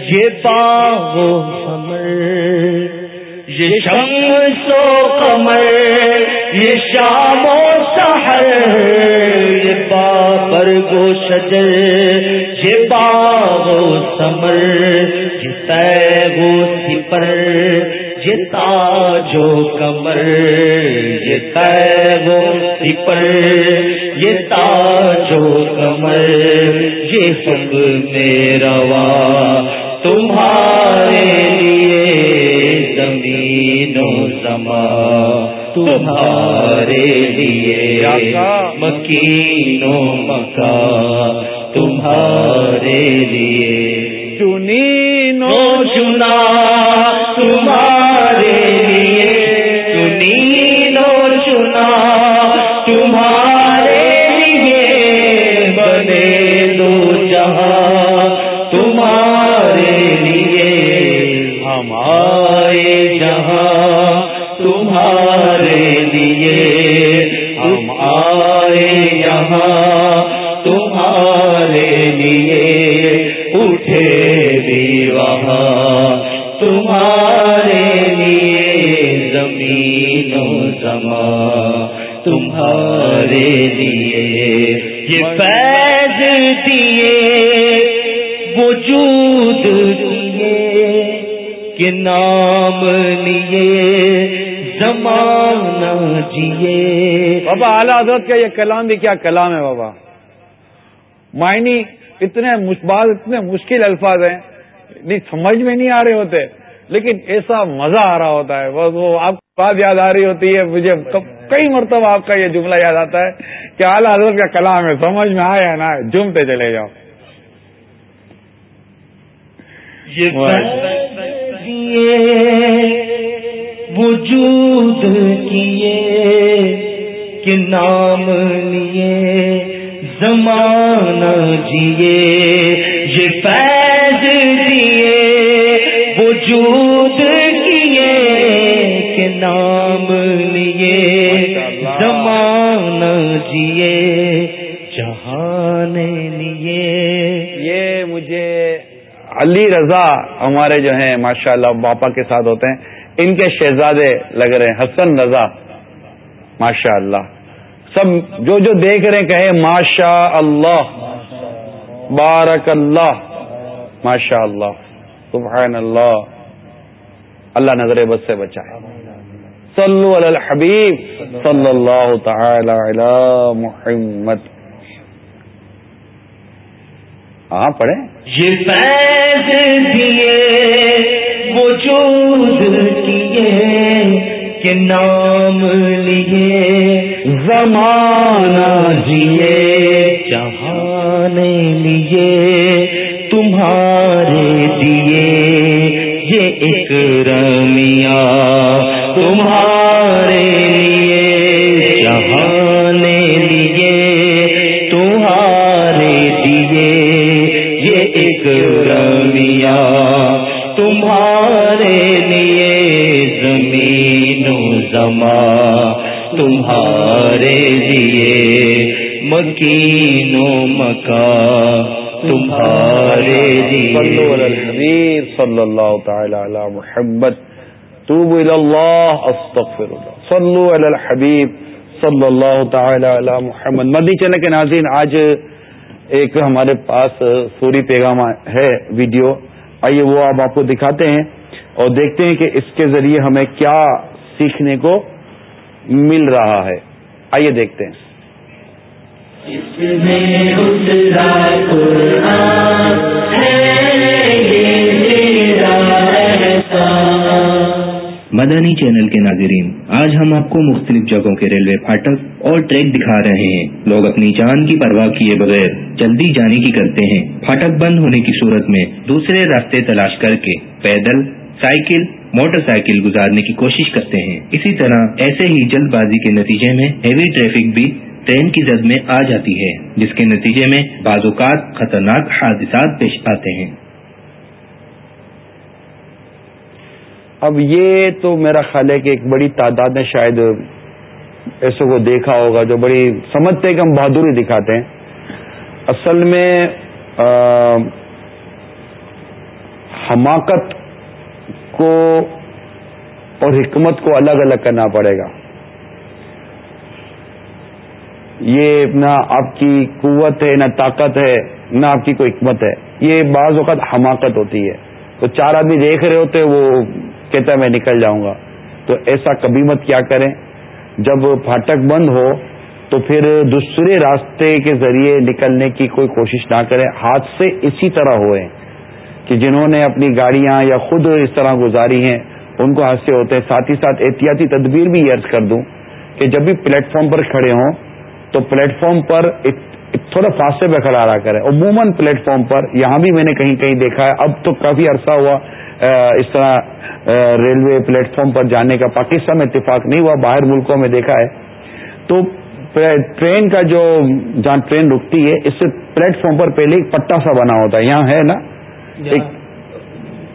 یہ باغ و سمر یہ شمس و قمر یہ شام و سہر یہ بابر گو شجر یہ باغ و سمر یہ تیگو سپر یہ تاجو کمر یہ تیگو سپر یہ تاجو کمر یہ سب میرا تمہارے لیے زمین و سما۔ تمہارے لیے مکین و مکا۔ تمہارے لیے چنی نو چنا۔ تمہارے تمہارے لیے یہ فیض دیے وجود دیے کہ نام لیے زمانہ جیے۔ بابا اعلیٰ حضرت کا یہ کلام بھی کیا کلام ہے بابا؟ معنی اتنے بعض اتنے مشکل الفاظ ہیں نہیں سمجھ میں نہیں آ رہے ہوتے لیکن ایسا مزہ آ رہا ہوتا ہے بس وہ آپ بات یاد آ رہی ہوتی ہے مجھے کئی مرتبہ آپ کا یہ جملہ یاد آتا ہے کہ اعلیٰ حضرت کا کلام ہے سمجھ میں آیا نا جمتے چلے جاؤ۔ وجود کیے کہ نام لیے زمانہ جیے۔ یہ فیض دیے وجود لیے زمانہ جیے جہان لیے۔ یہ مجھے علی رضا ہمارے جو ہیں ماشاء اللہ باپا کے ساتھ ہوتے ہیں ان کے شہزادے لگ رہے ہیں حسن رضا۔ ماشاء اللہ سب جو جو دیکھ رہے ہیں کہے ماشاء اللہ بارک اللہ ماشاء اللہ سبحان اللہ۔ اللہ نظر بس سے بچائے۔ صلو علی الحبیب صلی اللہ تعالی علی محمد. ہاں پڑھے یہ فیض دیے، وجود کیے، کہ نام لیے، زمانہ جیے، جہان لیے، تمہارے دیے، یہ ایک رمیا تمہارے لیے جہانے لیے تمہارے لیے یہ ایک رمیا تمہارے لیے زمین و زماں تمہارے لیے مکین و مکان تمہارے الحبیب صلی اللہ تعالی علی محمد توب اللہ استغفر اللہ صلو علی الحبیب صلی اللہ تعالی علی محمد۔ مدی چینل کے ناظرین، آج ایک ہمارے پاس سوری پیغام ہے، ویڈیو۔ آئیے وہ آپ آپ کو دکھاتے ہیں اور دیکھتے ہیں کہ اس کے ذریعے ہمیں کیا سیکھنے کو مل رہا ہے۔ آئیے دیکھتے ہیں۔ مدنی چینل کے ناظرین، آج ہم آپ کو مختلف جگہوں کے ریلوے پھاٹک اور ٹریک دکھا رہے ہیں۔ لوگ اپنی جان کی پرواہ کیے بغیر جلدی جانے کی کرتے ہیں۔ پھاٹک بند ہونے کی صورت میں دوسرے راستے تلاش کر کے پیدل، سائیکل، موٹر سائیکل گزارنے کی کوشش کرتے ہیں۔ اسی طرح ایسے ہی جلد بازی کے نتیجے میں ہیوی ٹریفک بھی ٹرین کی زد میں آ جاتی ہے، جس کے نتیجے میں بعض اوقات خطرناک حادثات پیش آتے ہیں۔ اب یہ تو میرا خیال ہے کہ ایک بڑی تعداد نے شاید ایسے کو دیکھا ہوگا جو بڑی سمجھتے کہ ہم بہادری دکھاتے ہیں۔ اصل میں حماقت کو اور حکمت کو الگ الگ کرنا پڑے گا۔ یہ نہ آپ کی قوت ہے، نہ طاقت ہے، نہ آپ کی کوئی حکمت ہے۔ یہ بعض اوقات حماقت ہوتی ہے۔ تو چار آدمی دیکھ رہے ہوتے وہ کہتا ہے میں نکل جاؤں گا۔ تو ایسا کبھی مت کیا کریں۔ جب پھاٹک بند ہو تو پھر دوسرے راستے کے ذریعے نکلنے کی کوئی کوشش نہ کریں۔ ہاتھ سے اسی طرح ہوئے کہ جنہوں نے اپنی گاڑیاں یا خود اس طرح گزاری ہیں، ان کو حادثے ہوتے ہیں۔ ساتھ ہی ساتھ احتیاطی تدبیر بھی عرض کر دوں کہ جب بھی پلیٹ فارم پر کھڑے ہوں تو پلیٹ فارم پر تھوڑا فاصلے پہ کھڑا رہا کرے۔ عموماً پلیٹ فارم پر یہاں بھی میں نے کہیں کہیں دیکھا ہے۔ اب تو کافی عرصہ ہوا اس طرح ریلوے پلیٹ فارم پر جانے کا۔ پاکستان میں اتفاق نہیں ہوا باہر ملکوں میں دیکھا ہے۔ تو ٹرین کا جو جہاں ٹرین رکتی ہے اس سے پلیٹ فارم پر پہلے ایک پٹا سا بنا ہوتا ہے۔ یہاں ہے نا؟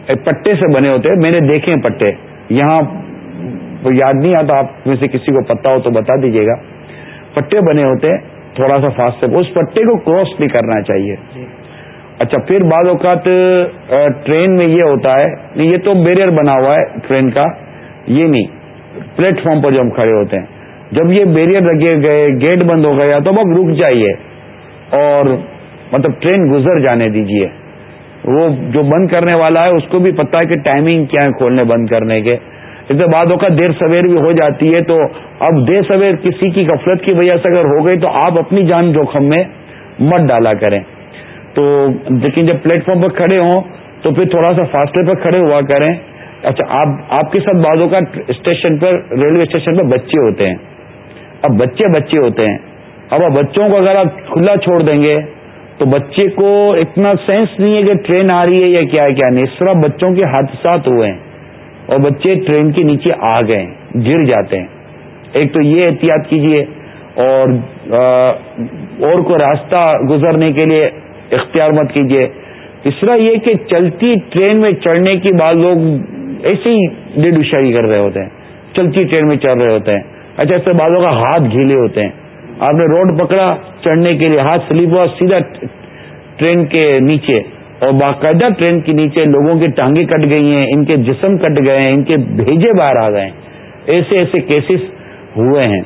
ایک پٹے سے بنے ہوتے ہیں۔ میں نے دیکھے ہیں پٹے۔ یہاں یاد نہیں آتا آپ میں سے کسی کو پتا ہو تو بتا دیجیے گا۔ پٹے بنے ہوتے ہیں۔ تھوڑا سا فاسٹ اس پٹے کو کراس نہیں کرنا چاہیے۔ اچھا پھر بعض اوقات ٹرین میں یہ ہوتا ہے یہ تو بیریئر بنا ہوا ہے ٹرین کا، یہ نہیں۔ پلیٹ فارم پر جو ہم کھڑے ہوتے ہیں۔ جب یہ بیریئر لگے گئے گیٹ بند ہو گیا، تو اب رک جائیے۔ اور مطلب ٹرین گزر جانے دیجیے۔ وہ جو بند کرنے والا ہے، اس کو بھی پتا ہے کہ ٹائمنگ کیا ہے کھولنے، بند کرنے کے۔ اس کے بعد اوقات دیر سویر بھی ہو جاتی ہے تو اب دیر سویر کسی کی غفلت کی وجہ سے اگر ہو گئی تو آپ اپنی جان جوخم میں مت ڈالا کریں۔ تو لیکن جب پلیٹ فارم پر کھڑے ہوں تو پھر تھوڑا سا فاصلے پر کھڑے ہوا کریں۔ اچھا آپ آپ کے ساتھ بعضوں کا اسٹیشن پر ریلوے اسٹیشن پر بچے ہوتے ہیں۔ اب بچے بچے ہوتے ہیں۔ اب اب بچوں کو اگر آپ کھلا چھوڑ دیں گے تو بچے کو اتنا سینس نہیں ہے کہ ٹرین آ رہی ہے یا کیا کیا نہیں۔ اس طرح بچوں کے حادثات ہوئے ہیں۔ اور بچے ٹرین کے نیچے آ گئے، گر جاتے ہیں۔ ایک تو یہ احتیاط کیجیے اور اور کو راستہ گزرنے کے لیے اختیار مت کیجیے تیسرا یہ کہ چلتی ٹرین میں چڑھنے کے بعد لوگ ایسے ہی ڈیڈ اشاری کر رہے ہوتے ہیں۔ چلتی ٹرین میں چڑھ رہے ہوتے ہیں۔ اچھا ایسے بعضوں کا ہاتھ گھیلے ہوتے ہیں۔ آپ نے روڈ پکڑا چڑھنے کے لیے، ہاتھ سلیپ ہوا، سیدھا ٹرین کے نیچے۔ اور باقاعدہ ٹرین کے نیچے لوگوں کی ٹانگیں کٹ گئی ہیں، ان کے جسم کٹ گئے ہیں، ان کے بھیجے باہر آ گئے ایسے ایسے کیسز ہوئے ہیں۔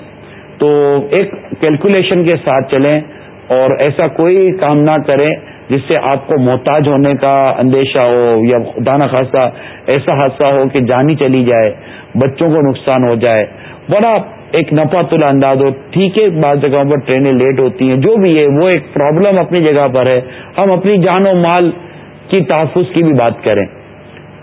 تو ایک کیلکولیشن کے ساتھ چلیں اور ایسا کوئی کام نہ کریں۔ جس سے آپ کو محتاج ہونے کا اندیشہ ہو یا دانا خاصہ ایسا حادثہ ہو کہ جانی چلی جائے، بچوں کو نقصان ہو جائے۔ بڑا ایک نفا تلا انداز ہو۔ ٹھیک ہے، بعض جگہوں پر ٹرینیں لیٹ ہوتی ہیں، جو بھی ہے، وہ ایک پرابلم اپنی جگہ پر ہے۔ ہم اپنی جان و مال کی تحفظ کی بھی بات کریں۔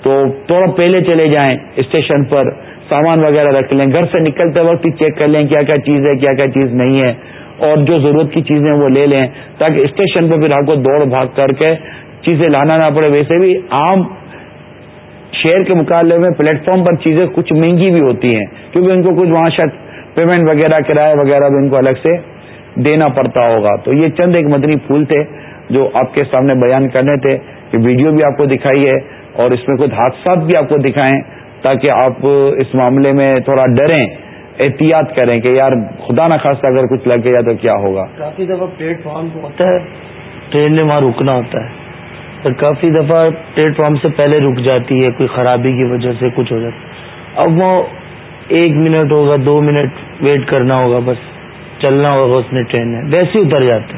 تو تھوڑا پہلے چلے جائیں اسٹیشن پر، سامان وغیرہ رکھ لیں، گھر سے نکلتے وقت ہی چیک کر لیں کیا کیا چیز ہے، کیا کیا چیز نہیں ہے۔ اور جو ضرورت کی چیزیں وہ لے لیں، تاکہ اسٹیشن پہ پھر آپ کو دوڑ بھاگ کر کے چیزیں لانا نہ پڑے۔ ویسے بھی عام شہر کے مقابلے میں پلیٹ فارم پر چیزیں کچھ مہنگی بھی ہوتی ہیں، کیونکہ ان کو کچھ وہاں شاید پیمنٹ وغیرہ، کرایہ وغیرہ بھی ان کو الگ سے دینا پڑتا ہوگا۔ تو یہ چند ایک مدنی پھول تھے جو آپ کے سامنے بیان کرنے تھے کہ ویڈیو بھی آپ کو دکھائی ہے اور اس میں کچھ حادثات بھی آپ کو دکھائیں تاکہ آپ اس معاملے میں تھوڑا ڈریں۔ احتیاط کریں کہ یار خدا نہ خاصا اگر کچھ لگ گیا تو کیا ہوگا؟ کافی دفعہ پلیٹ فارم ہوتا ہے، ٹرین نے وہاں رکنا ہوتا ہے۔ اور کافی دفعہ پلیٹ فارم سے پہلے رک جاتی ہے، کوئی خرابی کی وجہ سے کچھ ہو جاتا اب وہ ایک منٹ ہوگا، دو منٹ ویٹ کرنا ہوگا، بس چلنا ہوگا اس نے ٹرین میں۔ ویسے اتر جاتے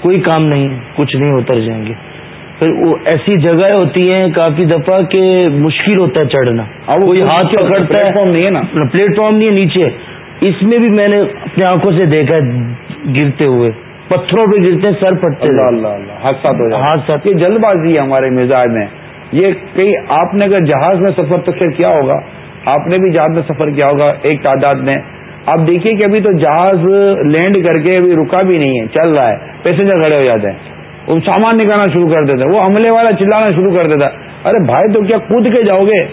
کوئی کام نہیں کچھ نہیں اتر جائیں گے۔ پھر وہ ایسی جگہ ہوتی ہیں کافی دفعہ کہ مشکل ہوتا ہے چڑھنا۔ اب کوئی ہاتھ پکڑتا ہے فارم نہیں ہے نا۔ پلیٹ فارم نہیں ہے نیچے۔ اس میں بھی میں نے اپنی آنکھوں سے دیکھا ہے گرتے ہوئے۔ پتھروں پہ گرتے ہیں سر اللہ حادثات ہو یہ جلد بازی ہے ہمارے مزاج میں۔ یہ کئی آپ نے اگر جہاز میں سفر تو خیر کیا ہوگا؟ آپ نے بھی جہاز میں سفر کیا ہوگا ایک تعداد میں؟ آپ دیکھیے کہ ابھی تو جہاز لینڈ کر کے ابھی رکا بھی نہیں ہے چل رہا ہے۔ پیسنجر کھڑے ہو جاتے ہیں۔ وہ سامان نکالنا شروع کر دیتا، وہ عملے والا چلانا شروع کر دیتا۔ ارے بھائی، تو کیا کود کے جاؤ گے؟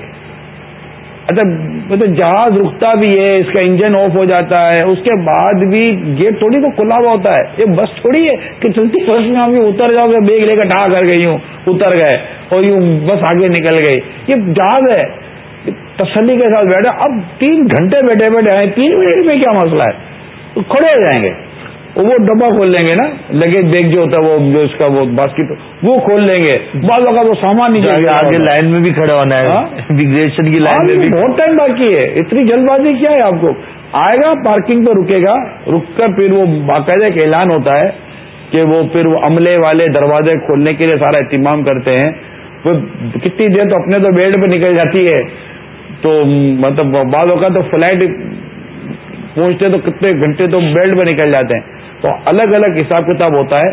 اچھا مطلب جہاز رکتا بھی ہے، اس کا انجن آف ہو جاتا ہے، اس کے بعد بھی گیٹ تھوڑی تو کھلا ہوا ہوتا ہے۔ یہ بس تھوڑی ہے کہ چلتی بس میں آپ اتر جاؤ گے، بیگ لے کر ڈھا کر گئی ہوں، اتر گئے اور یوں بس آگے نکل گئی۔ یہ جہاز ہے تسلی کے ساتھ بیٹھے، اب تین گھنٹے بیٹھے بیٹھے آئے تین منٹ میں کیا مسئلہ ہے؟ کھڑے ہو جائیں گے۔ وہ ڈبا کھول لیں گے نا لگیج بیگ جو ہوتا ہے وہ جو اس کا وہ باسکٹ وہ کھول لیں گے۔ بعض کا وہ سامان نہیں آگے لائن میں بھی کھڑا ہونا ہے۔ امیگریشن کی لائن میں بھی۔ بہت ٹائم باقی ہے۔ اتنی جلد بازی کیا ہے آپ کو؟ آئے گا پارکنگ پہ رکے گا۔ رک کر پھر وہ باقاعدہ ایک اعلان ہوتا ہے کہ وہ پھر وہ عملے والے دروازے کھولنے کے لیے سارا اہتمام کرتے ہیں۔ وہ کتنی دیر تو اپنے تو بیڈ پہ نکل جاتی ہے۔ تو مطلب بعض اوقات تو فلائٹ پہنچتے تو کتنے گھنٹے تو بیلٹ پہ نکل جاتے ہیں۔ تو الگ الگ حساب کتاب ہوتا ہے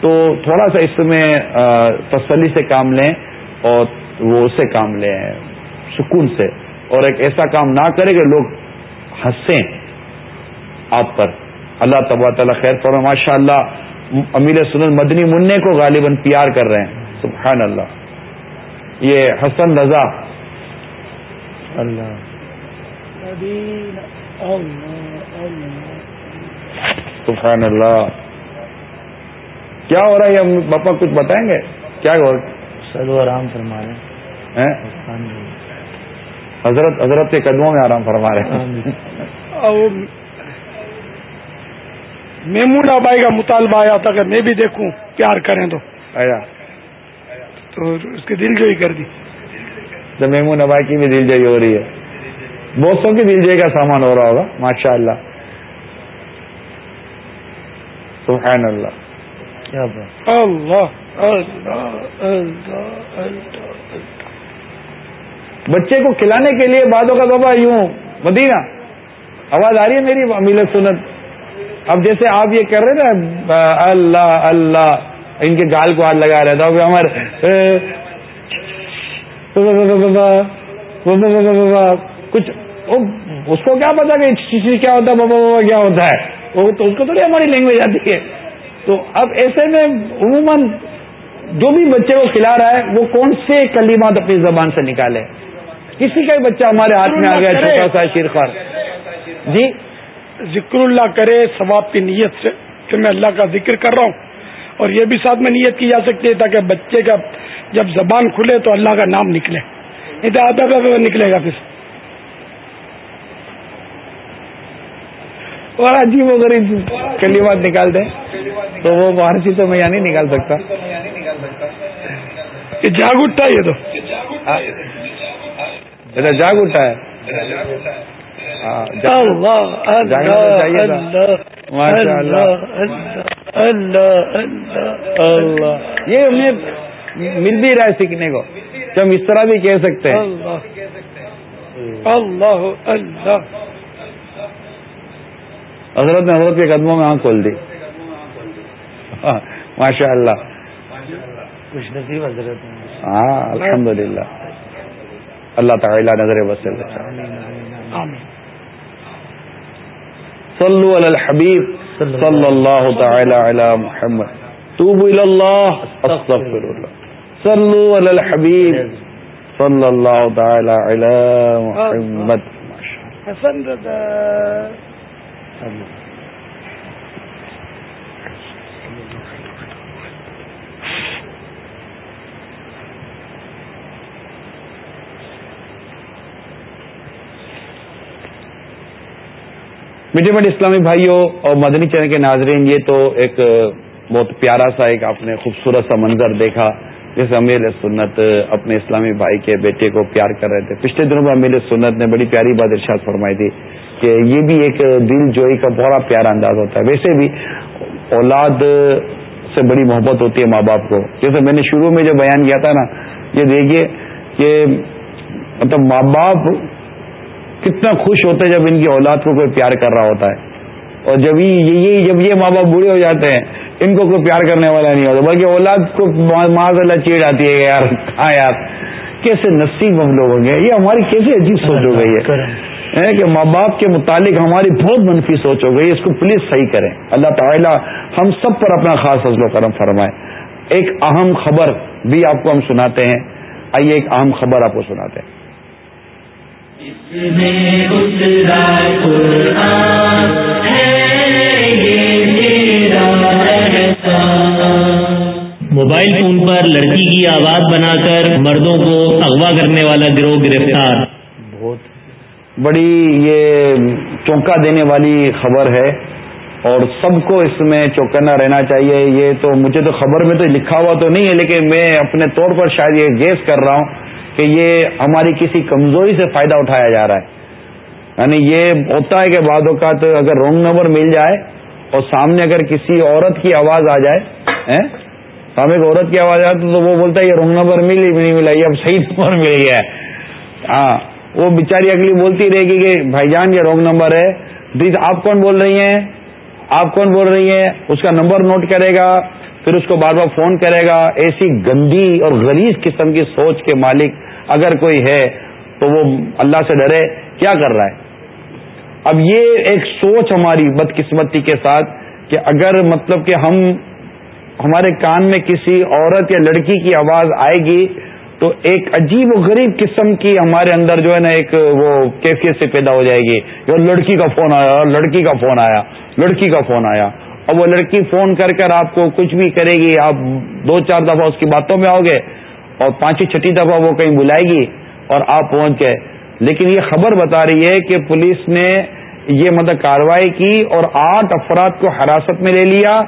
تو تھوڑا سا اس میں تسلی سے کام لیں اور وہ اسے کام لیں سکون سے۔ اور ایک ایسا کام نہ کرے کہ لوگ ہنسیں آپ پر۔ اللہ تبا تعالیٰ خیر فرما ماشاء اللہ امیر سنت مدنی منع کو غالباً پیار کر رہے ہیں۔ سبحان اللہ۔ یہ حسن رضا۔ اللہ۔ سبحان اللہ۔ کیا ہو رہا ہے؟ باپا کچھ بتائیں گے؟ کیا سلو آرام فرما رہے حضرت حضرت کے قدموں میں آرام فرما رہے ہیں۔ میمون آبائی کا مطالبہ آیا تھا کہ میں بھی دیکھوں پیار کریں تو۔ آیا۔ تو اس کی دل جوئی کر دی۔ تو میمون ابائی کی بھی دل جوئی ہو رہی ہے۔ دوستوں کی دل جوئی کا سامان ہو رہا ہوگا ماشاء اللہ سبحان اللہ کیا بات بچے کو کھلانے کے لیے باتوں کا بابا یوں مدینہ آواز آ رہی ہے میری امیل سنت اب جیسے آپ یہ کر رہے نا اللہ اللہ ان کے گال کو ہاتھ لگا رہے تھا ہمارے کچھ اس کو کیا پتا کہ کیا ہوتا ہے بابا بابا کیا ہوتا ہے وہ تو اس کو تھوڑی ہماری لینگویج آتی ہے۔ تو اب ایسے میں عموماً جو بھی بچے کو کھلا رہا ہے وہ کون سے کلیمات اپنی زبان سے نکالے؟ کسی کا بھی بچہ ہمارے ہاتھ میں آ گیا چھوٹا سا شیرخوار۔ جی؟ ذکر اللہ کرے ثواب کی نیت سے کہ میں اللہ کا ذکر کر رہا ہوں۔ اور یہ بھی ساتھ میں نیت کی جا سکتی ہے تاکہ بچے کا جب زبان کھلے تو اللہ کا نام نکلے۔ نہیں تو آدھا نکلے گا پھر۔ اور عجیب و غریب کلیمات نکال دیں تو وہ باہر سی تو میں یہاں نہیں نکال سکتا۔ یہ جاگ اٹھا یہ تو۔ اچھا جاگ اٹھا ہے۔ اللہ یہ ہمیں مل بھی رہا ہے سیکھنے کو۔ ہم اس طرح بھی کہہ سکتے ہیں۔ اللہ اللہ۔ حضرت نے حضرت کے قدموں میں آنکھ کھول دی۔ ماشاء اللہ خوش نصیب حضرت۔ ہاں الحمد للہ اللہ تعالیٰ نظر وسل صلو علی الحبیب صلی اللہ تعالی علی محمد۔ توبوا الى اللہ استغفر اللہ صلو علی الحبیب صلی اللہ تعالی علی محمد۔ میٹھے میٹھے اسلامی بھائیوں اور مدنی چینل کے ناظرین، یہ تو ایک بہت پیارا سا ایک آپ نے خوبصورت سا منظر دیکھا جیسے امیر سنت اپنے اسلامی بھائی کے بیٹے کو پیار کر رہے تھے۔ پچھلے دنوں میں امیر سنت نے بڑی پیاری بات ارشاد فرمائی تھی۔ کہ یہ بھی ایک دل جوئی کا بڑا پیارا انداز ہوتا ہے۔ ویسے بھی اولاد سے بڑی محبت ہوتی ہے ماں باپ کو۔ جیسے میں نے شروع میں جو بیان کیا تھا نا، یہ دیکھیے کہ مطلب ماں باپ کتنا خوش ہوتا ہے جب ان کی اولاد کو کوئی پیار کر رہا ہوتا ہے۔ اور جب یہ جب یہ ماں باپ بوڑھے ہو جاتے ہیں، ان کو کوئی پیار کرنے والا نہیں ہوتا۔ بلکہ اولاد کو معاذ اللہ چیڑ آتی ہے یار ہاں یار، کیسے نصیب ہم لوگ ہوں گے؟ یہ ہماری کیسے عجیب سوچ ہو گئی ہے۔ کہ ماں باپ کے متعلق ہماری بہت منفی سوچ ہو گئی، اس کو پلیز صحیح کریں اللہ تعالیٰ ہم سب پر اپنا خاص فضل و کرم فرمائے۔ ایک اہم خبر بھی آپ کو ہم سناتے ہیں۔ آئیے ایک اہم خبر آپ کو سناتے ہیں۔ موبائل فون پر لڑکی کی آواز بنا کر مردوں کو اغوا کرنے والا گروہ گرفتار۔ بڑی یہ چونکا دینے والی خبر ہے اور سب کو اس میں چوکنا رہنا چاہیے۔ یہ تو مجھے تو خبر میں تو لکھا ہوا تو نہیں ہے، لیکن میں اپنے طور پر شاید یہ گیس کر رہا ہوں کہ یہ ہماری کسی کمزوری سے فائدہ اٹھایا جا رہا ہے۔ یعنی یہ ہوتا ہے کہ بعد اوقات اگر رونگ نمبر مل جائے اور سامنے اگر کسی عورت کی آواز آ جائے سامنے ایک عورت کی آواز آئے تو وہ بولتا ہے، یہ رونگ نمبر مل ہی نہیں ملا یہ اب صحیح نمبر مل گیا ہے۔ ہاں۔ وہ بیچاری اگلی بولتی رہے گی کہ بھائی جان، یہ رونگ نمبر ہے۔ پلیز آپ کون بول رہی ہیں؟ آپ کون بول رہی ہیں؟ اس کا نمبر نوٹ کرے گا، پھر اس کو بار بار فون کرے گا۔ ایسی گندی اور غریب قسم کی سوچ کے مالک اگر کوئی ہے تو وہ اللہ سے ڈرے۔ کیا کر رہا ہے؟ اب یہ ایک سوچ ہماری بدقسمتی کے ساتھ کہ اگر مطلب کہ ہم، ہمارے کان میں کسی عورت یا لڑکی کی آواز آئے گی تو ایک عجیب و غریب قسم کی ہمارے اندر جو ہے نا ایک وہ کیفیت سے پیدا ہو جائے گی۔ جو لڑکی کا فون آیا لڑکی کا فون آیا، لڑکی کا فون آیا۔ اور وہ لڑکی فون کر کر آپ کو کچھ بھی کرے گی، آپ دو چار دفعہ اس کی باتوں میں آؤ گے اور پانچویں چھٹی دفعہ وہ کہیں بلائے گی اور آپ پہنچ گئے۔ لیکن یہ خبر بتا رہی ہے کہ پولیس نے یہ مطلب کاروائی کی اور آٹھ افراد کو حراست میں لے لیا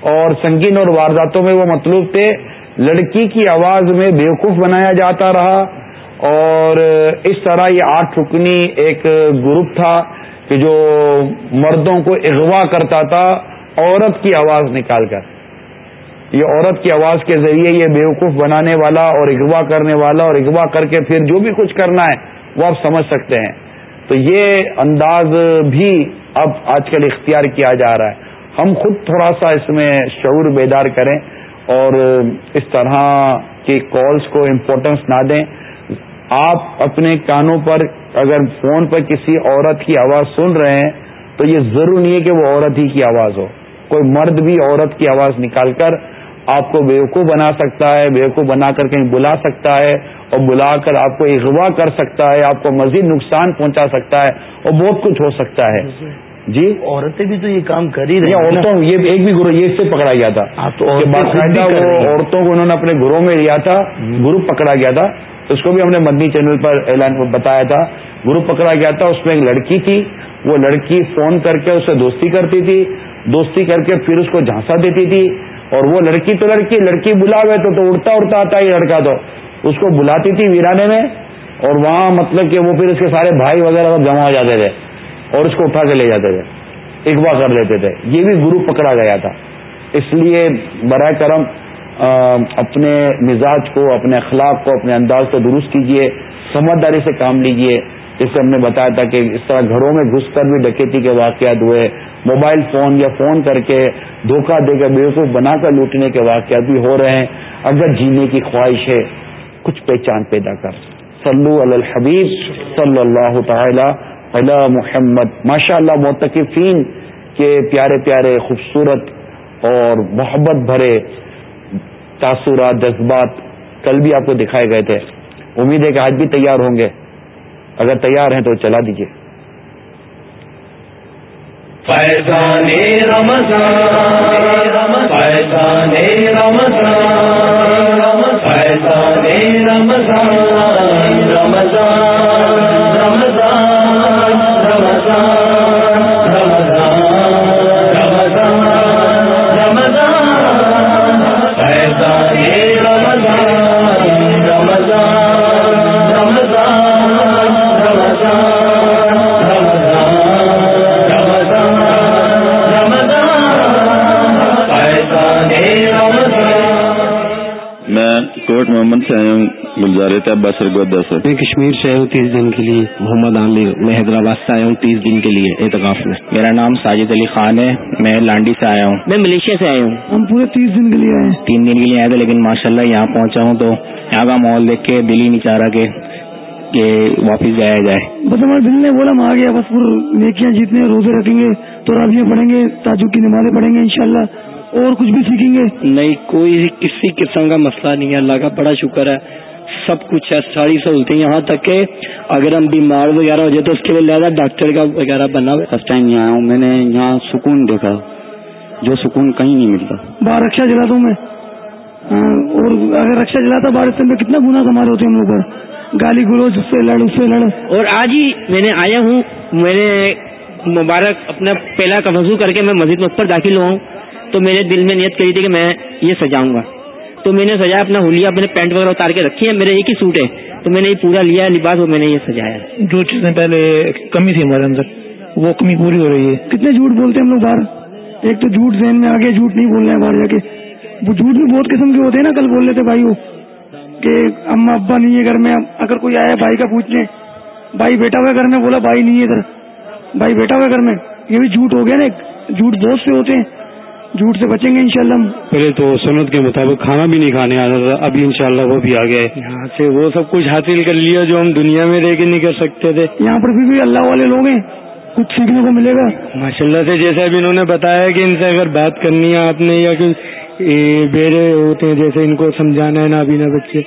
اور سنگین اور وارداتوں میں وہ مطلوب تھے۔ لڑکی کی آواز میں بیوقوف بنایا جاتا رہا اور اس طرح یہ آٹھ رکنی ایک گروپ تھا کہ جو مردوں کو اغوا کرتا تھا، عورت کی آواز نکال کر۔ یہ عورت کی آواز کے ذریعے یہ بیوقوف بنانے والا اور اغوا کرنے والا اور اغوا کر کے پھر جو بھی کچھ کرنا ہے، وہ آپ سمجھ سکتے ہیں۔ تو یہ انداز بھی اب آج کل اختیار کیا جا رہا ہے۔ ہم خود تھوڑا سا اس میں شعور بیدار کریں۔ اور اس طرح کی کالز کو امپورٹنس نہ دیں۔ آپ اپنے کانوں پر اگر فون پر کسی عورت کی آواز سن رہے ہیں، تو یہ ضرور نہیں ہے کہ وہ عورت ہی کی آواز ہو۔ کوئی مرد بھی عورت کی آواز نکال کر آپ کو بیوقوف بنا سکتا ہے، بیوقوف بنا کر کہیں بلا سکتا ہے اور بلا کر آپ کو اغوا کر سکتا ہے، آپ کو مزید نقصان پہنچا سکتا ہے اور بہت کچھ ہو سکتا ہے۔ جی؟ عورتیں بھی تو یہ کام کر ہی رہی عورتوں یہ ایک بھی گروہ یہ سے پکڑا گیا تھا۔ عورتوں کو انہوں نے اپنے گروہ میں لیا تھا گروپ پکڑا گیا تھا۔ اس کو بھی ہم نے مدنی چینل پر اعلان بتایا تھا۔ گروپ پکڑا گیا تھا اس میں ایک لڑکی تھی۔ وہ لڑکی فون کر کے اسے دوستی کرتی تھی۔ دوستی کر کے پھر اس کو جھانسا دیتی تھی۔ اور وہ لڑکی تو لڑکی لڑکی بلا ہوئے تو اڑتا اڑتا آتا ہے لڑکا تو۔ اس کو بلاتی تھی ویرانے میں اور وہاں مطلب کہ وہ پھر اس کے سارے بھائی وغیرہ سب جمع ہو جاتے تھے۔ اور اس کو اٹھا کے لے جاتے تھے۔ اغوا کر لیتے تھے۔ یہ بھی گروپ پکڑا گیا تھا۔ اس لیے برائے کرم اپنے مزاج کو، اپنے اخلاق کو، اپنے انداز کو درست کیجیے سمجھداری سے کام لیجیے جیسے ہم نے بتایا تھا کہ اس طرح گھروں میں گھس کر بھی ڈکیتی کے واقعات ہوئے، موبائل فون یا فون کر کے دھوکہ دے کر بیوقوف بنا کر لوٹنے کے واقعات بھی ہو رہے ہیں۔ اگر جینے کی خواہش ہے، کچھ پہچان پیدا کر۔ صلو علی الحبیب صلی اللہ تعالی علی محمد۔ ماشاء اللہ متقفین کے پیارے پیارے خوبصورت اور محبت بھرے تاثرات، جذبات کل بھی آپ کو دکھائے گئے تھے۔ امید ہے کہ آج بھی تیار ہوں گے۔ اگر تیار ہیں تو چلا دیجیے فیضان رمضان رمضان رمضان رمضان۔ گلزار عباس سرگودا سے۔ میں کشمیر سے آیا ہوں تیس دن کے لیے۔ محمد عامر میں حیدرآباد سے آیا ہوں تیس دن کے لیے اعتکاف میں۔ میرا نام ساجد علی خان ہے میں لانڈی سے آیا ہوں۔ میں ملیشیا سے آیا ہوں۔ ہم پورے تیس دن کے لیے آئے تین دن کے لیے آئے تھے لیکن ماشاءاللہ یہاں پہنچا ہوں تو یہاں کا ماحول دیکھ کے دل ہی نہیں چاہ رہا کہ کہ واپس جایا جائے۔ بس ہمارے دل نے بولا ہم آ گیا بس پور نیکیاں جیتنے روزے رکھیں گے تو رابیاں پڑھیں گے تاجو کی نمازیں پڑھیں گے انشاءاللہ اور کچھ بھی سیکھیں گے۔ نہیں کوئی کسی قسم کا مسئلہ نہیں ہے۔ اللہ کا بڑا شکر ہے۔ سب کچھ ہے ساری سہولتیں یہاں تک کہ اگر ہم بیمار وغیرہ ہو جائے تو اس کے لیے لہٰذا ڈاکٹر کا وغیرہ بنا ہوا فرسٹ ٹائم یہاں ہوں میں نے یہاں سکون دیکھا۔ جو سکون کہیں نہیں ملتا۔ باہر رکشا جلاتا ہوں میں؟ ہاں، اور اگر رکشا جلاتا باہر اس میں کتنا گنا کمارے ہوتے ہیں ہم لوگ پر گالی گلوچ اس سے لڑ اس سے لڑ۔ اور آج ہی میں نے آیا ہوں میں نے مبارک اپنا پہلا کا وضو کر کے میں مسجد میں اوپر داخل ہوا ہوں۔ تو میرے دل میں نیت کری تھی کہ میں یہ سجاؤں گا۔ تو میں نے سجایا اپنا ہولیا اپنے پینٹ وغیرہ اتار کے رکھی ہے میرے ایک ہی سوٹ ہے، تو میں نے یہ پورا لیا، لباس وہ میں نے یہ سجایا۔ جو چیزیں پہلے کمی تھی ہمارے اندر، وہ کمی پوری ہو رہی ہے۔ کتنے جھوٹ بولتے ہیں ہم لوگ باہر؟ ایک تو جھوٹ ذہن میں آگے جھوٹ نہیں بولنا ہے باہر جا کے۔ وہ جھوٹ بھی بہت قسم کے ہوتے ہیں نا، کل بول رہے تھے بھائی وہ کہ اما ابا نہیں ہے گھر میں، اگر کوئی آیا بھائی کا پوچھنے، بھائی بیٹا ہوا گھر میں، بولا بھائی نہیں ہے ادھر، بھائی بیٹا ہوا گھر میں، یہ بھی جھوٹ ہو گیا نا جھوٹ بہت سے ہوتے ہیں۔ جھوٹ سے بچیں گے انشاءاللہ ہم۔ پہلے تو سنت کے مطابق کھانا بھی نہیں کھانے آتا تھا ابھی انشاءاللہ وہ بھی آ گیا ہے یہاں سے وہ سب کچھ حاصل کر لیا جو ہم دنیا میں رہ کے نہیں کر سکتے تھے۔ یہاں پر بھی, بھی اللہ والے لوگ ہیں کچھ سیکھنے کو ملے گا۔ ماشاء اللہ سے جیسے ابھی انہوں نے بتایا کہ ان سے اگر بات کرنی ہے آپ نے یا کہ بیڑے ہوتے ہیں جیسے ان کو سمجھانا ہے نابینا بچے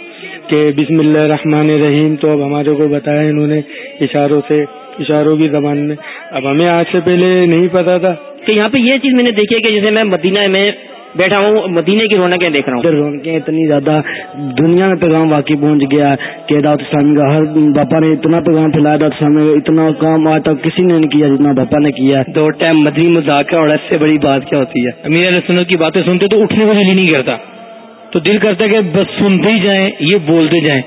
کہ بسم اللہ الرحمن الرحیم تو اب ہمارے کو بتایا انہوں نے اشاروں سے اشاروں کی زبان میں۔ اب ہمیں آج سے پہلے نہیں پتا تھا۔ کہ یہاں پہ یہ چیز میں نے دیکھی ہے کہ جیسے میں مدینہ میں بیٹھا ہوں مدینے کی رونقیں دیکھ رہا ہوں۔ رونقیں اتنی زیادہ دنیا میں پیغام واقعی پہنچ گیا کہ دعوت اسلامی کا ہر باپا نے اتنا پیغام پھیلایا دعوت اسلامی کا اتنا کام آج تک کسی نے نہیں کیا جتنا باپا نے کیا۔ دو ٹائم مدنی مذاکرہ اور اس سے بڑی بات کیا ہوتی ہے؟ امیر علیہ سنت کی باتیں سنتے تو اٹھنے کو دل ہی نہیں کرتا۔ تو دل کرتا کہ بس سنتے ہی جائیں یہ بولتے جائیں۔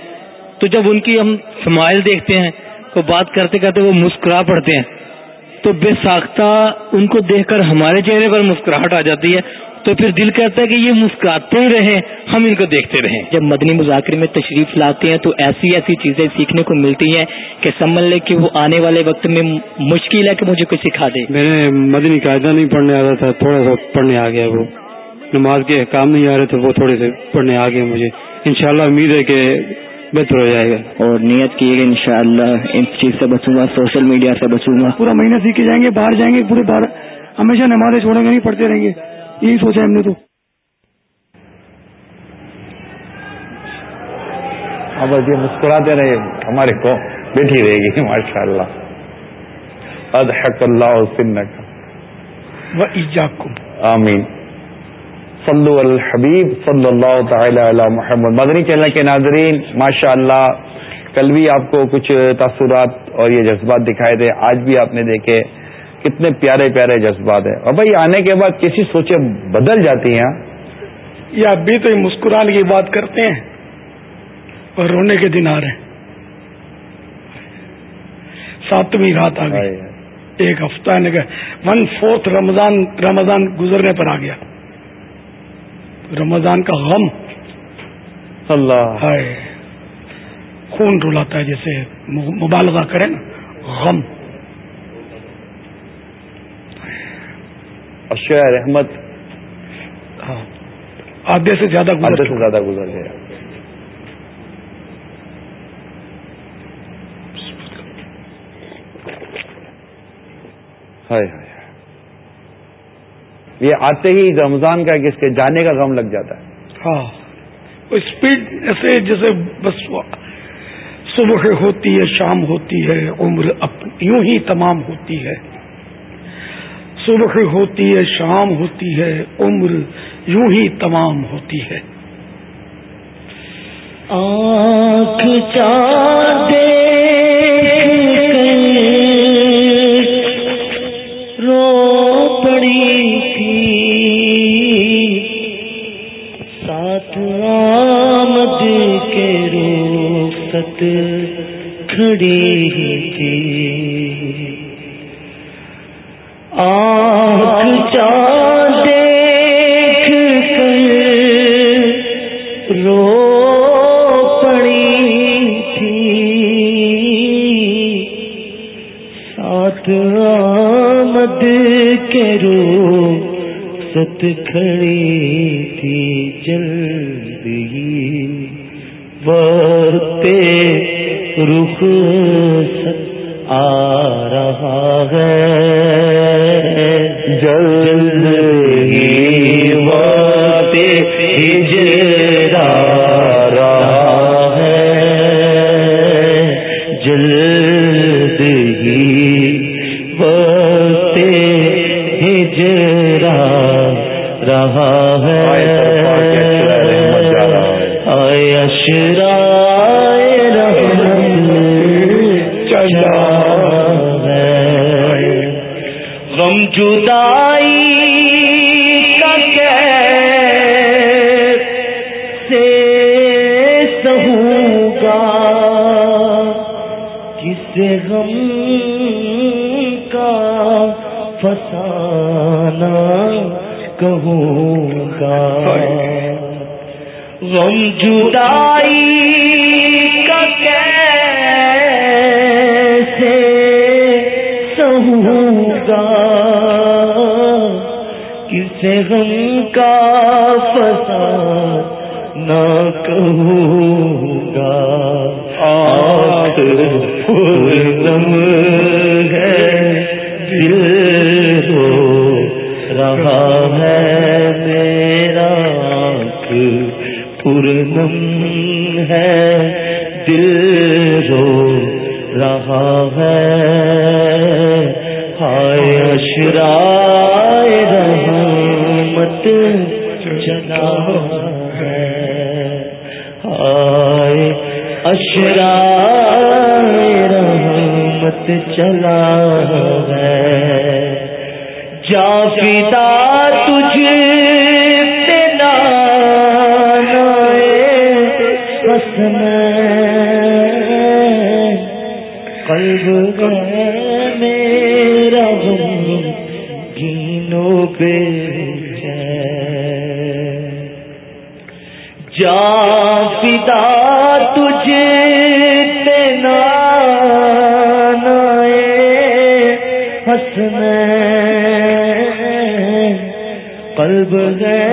تو جب ان کی ہم سمائل دیکھتے ہیں تو بات کرتے کرتے وہ مسکرا پڑتے ہیں۔ تو بے ساختہ ان کو دیکھ کر ہمارے چہرے پر مسکراہٹ آ جاتی ہے۔ تو پھر دل کرتا ہے کہ یہ مسکراتے ہی رہیں، ہم ان کو دیکھتے رہیں۔ جب مدنی مذاکرے میں تشریف لاتے ہیں تو ایسی ایسی چیزیں سیکھنے کو ملتی ہیں کہ سمجھ لے کہ وہ آنے والے وقت میں مشکل ہے کہ مجھے کچھ سکھا دے۔ میں نے مدنی قاعدہ نہیں پڑھنے آ رہا تھا، تھوڑا سا پڑھنے آ گیا وہ۔ نماز کے کام نہیں آ رہے تھے وہ تھوڑے سے پڑھنے آ گئے مجھے۔ انشاءاللہ امید ہے کہ بہتر ہو جائے گا۔ اور نیت کی ان شاء اللہ ان چیز سے بچوں گا سوشل میڈیا سے بچوں گا۔ پورا مہینہ سیکھ کے جائیں گے باہر جائیں گے پورے باہر۔ ہمیشہ نمازیں چھوڑیں گے نہیں پڑھتے رہیں گے۔ یہی سوچا ہم نے تو۔ اب بس یہ مسکراتے رہے ہمارے کو بیٹھی رہے گی ماشاء اللہ ادحق اللہ سن کا وإياكم آمین۔ صلو الحبیب صلی اللہ تعالی علی محمد۔ مدنی چینل کے ناظرین ماشاء اللہ کل بھی آپ کو کچھ تاثرات اور یہ جذبات دکھائے تھے آج بھی آپ نے دیکھے کتنے پیارے پیارے جذبات ہیں۔ اور بھائی آنے کے بعد کسی سوچیں بدل جاتی ہیں؟ یہ ابھی تو یہ مسکرانے کی بات کرتے ہیں اور رونے کے دن آ رہے ہیں۔ ساتویں رات آ گئی۔ ایک ہفتہ ون فورتھ رمضان رمضان گزرنے پر آ گیا۔ رمضان کا غم اللہ ہے خون رلاتا ہے جیسے مبالغہ کرے نا غم۔ اشیاء رحمت ہاں آدھے سے زیادہ آدھے سے زیادہ گزر گیا۔ ہائے ہائے۔ یہ آتے ہی رمضان کا کس کے جانے کا غم لگ جاتا ہے۔ ہاں۔ اسپیڈ ایسے جیسے بس صبح ہوتی ہے شام ہوتی ہے عمر یوں ہی تمام ہوتی ہے۔ صبح ہوتی ہے شام ہوتی ہے عمر یوں ہی تمام ہوتی ہے۔ آنکھ چاندے کھڑی تھی۔ آنکھ چار دیکھ کر رو پڑی تھی۔ ساتھ آمد کے رو ست کھڑی تھی جلدی۔ برتے رخ آ رہا ہے۔ جلد ہی بات کہوں گا۔ غم جدائی کا کیسے سہوں گا؟ کسے غم کا فساد نہ کہوں گا۔ آخر پورنم پورنم ہے دل ہو رہا ہے۔ ہائے اشرائے رحمت چلا ہے۔ ہائے اشرائے رحمت چلا ہے۔ جا فدا قلب ہے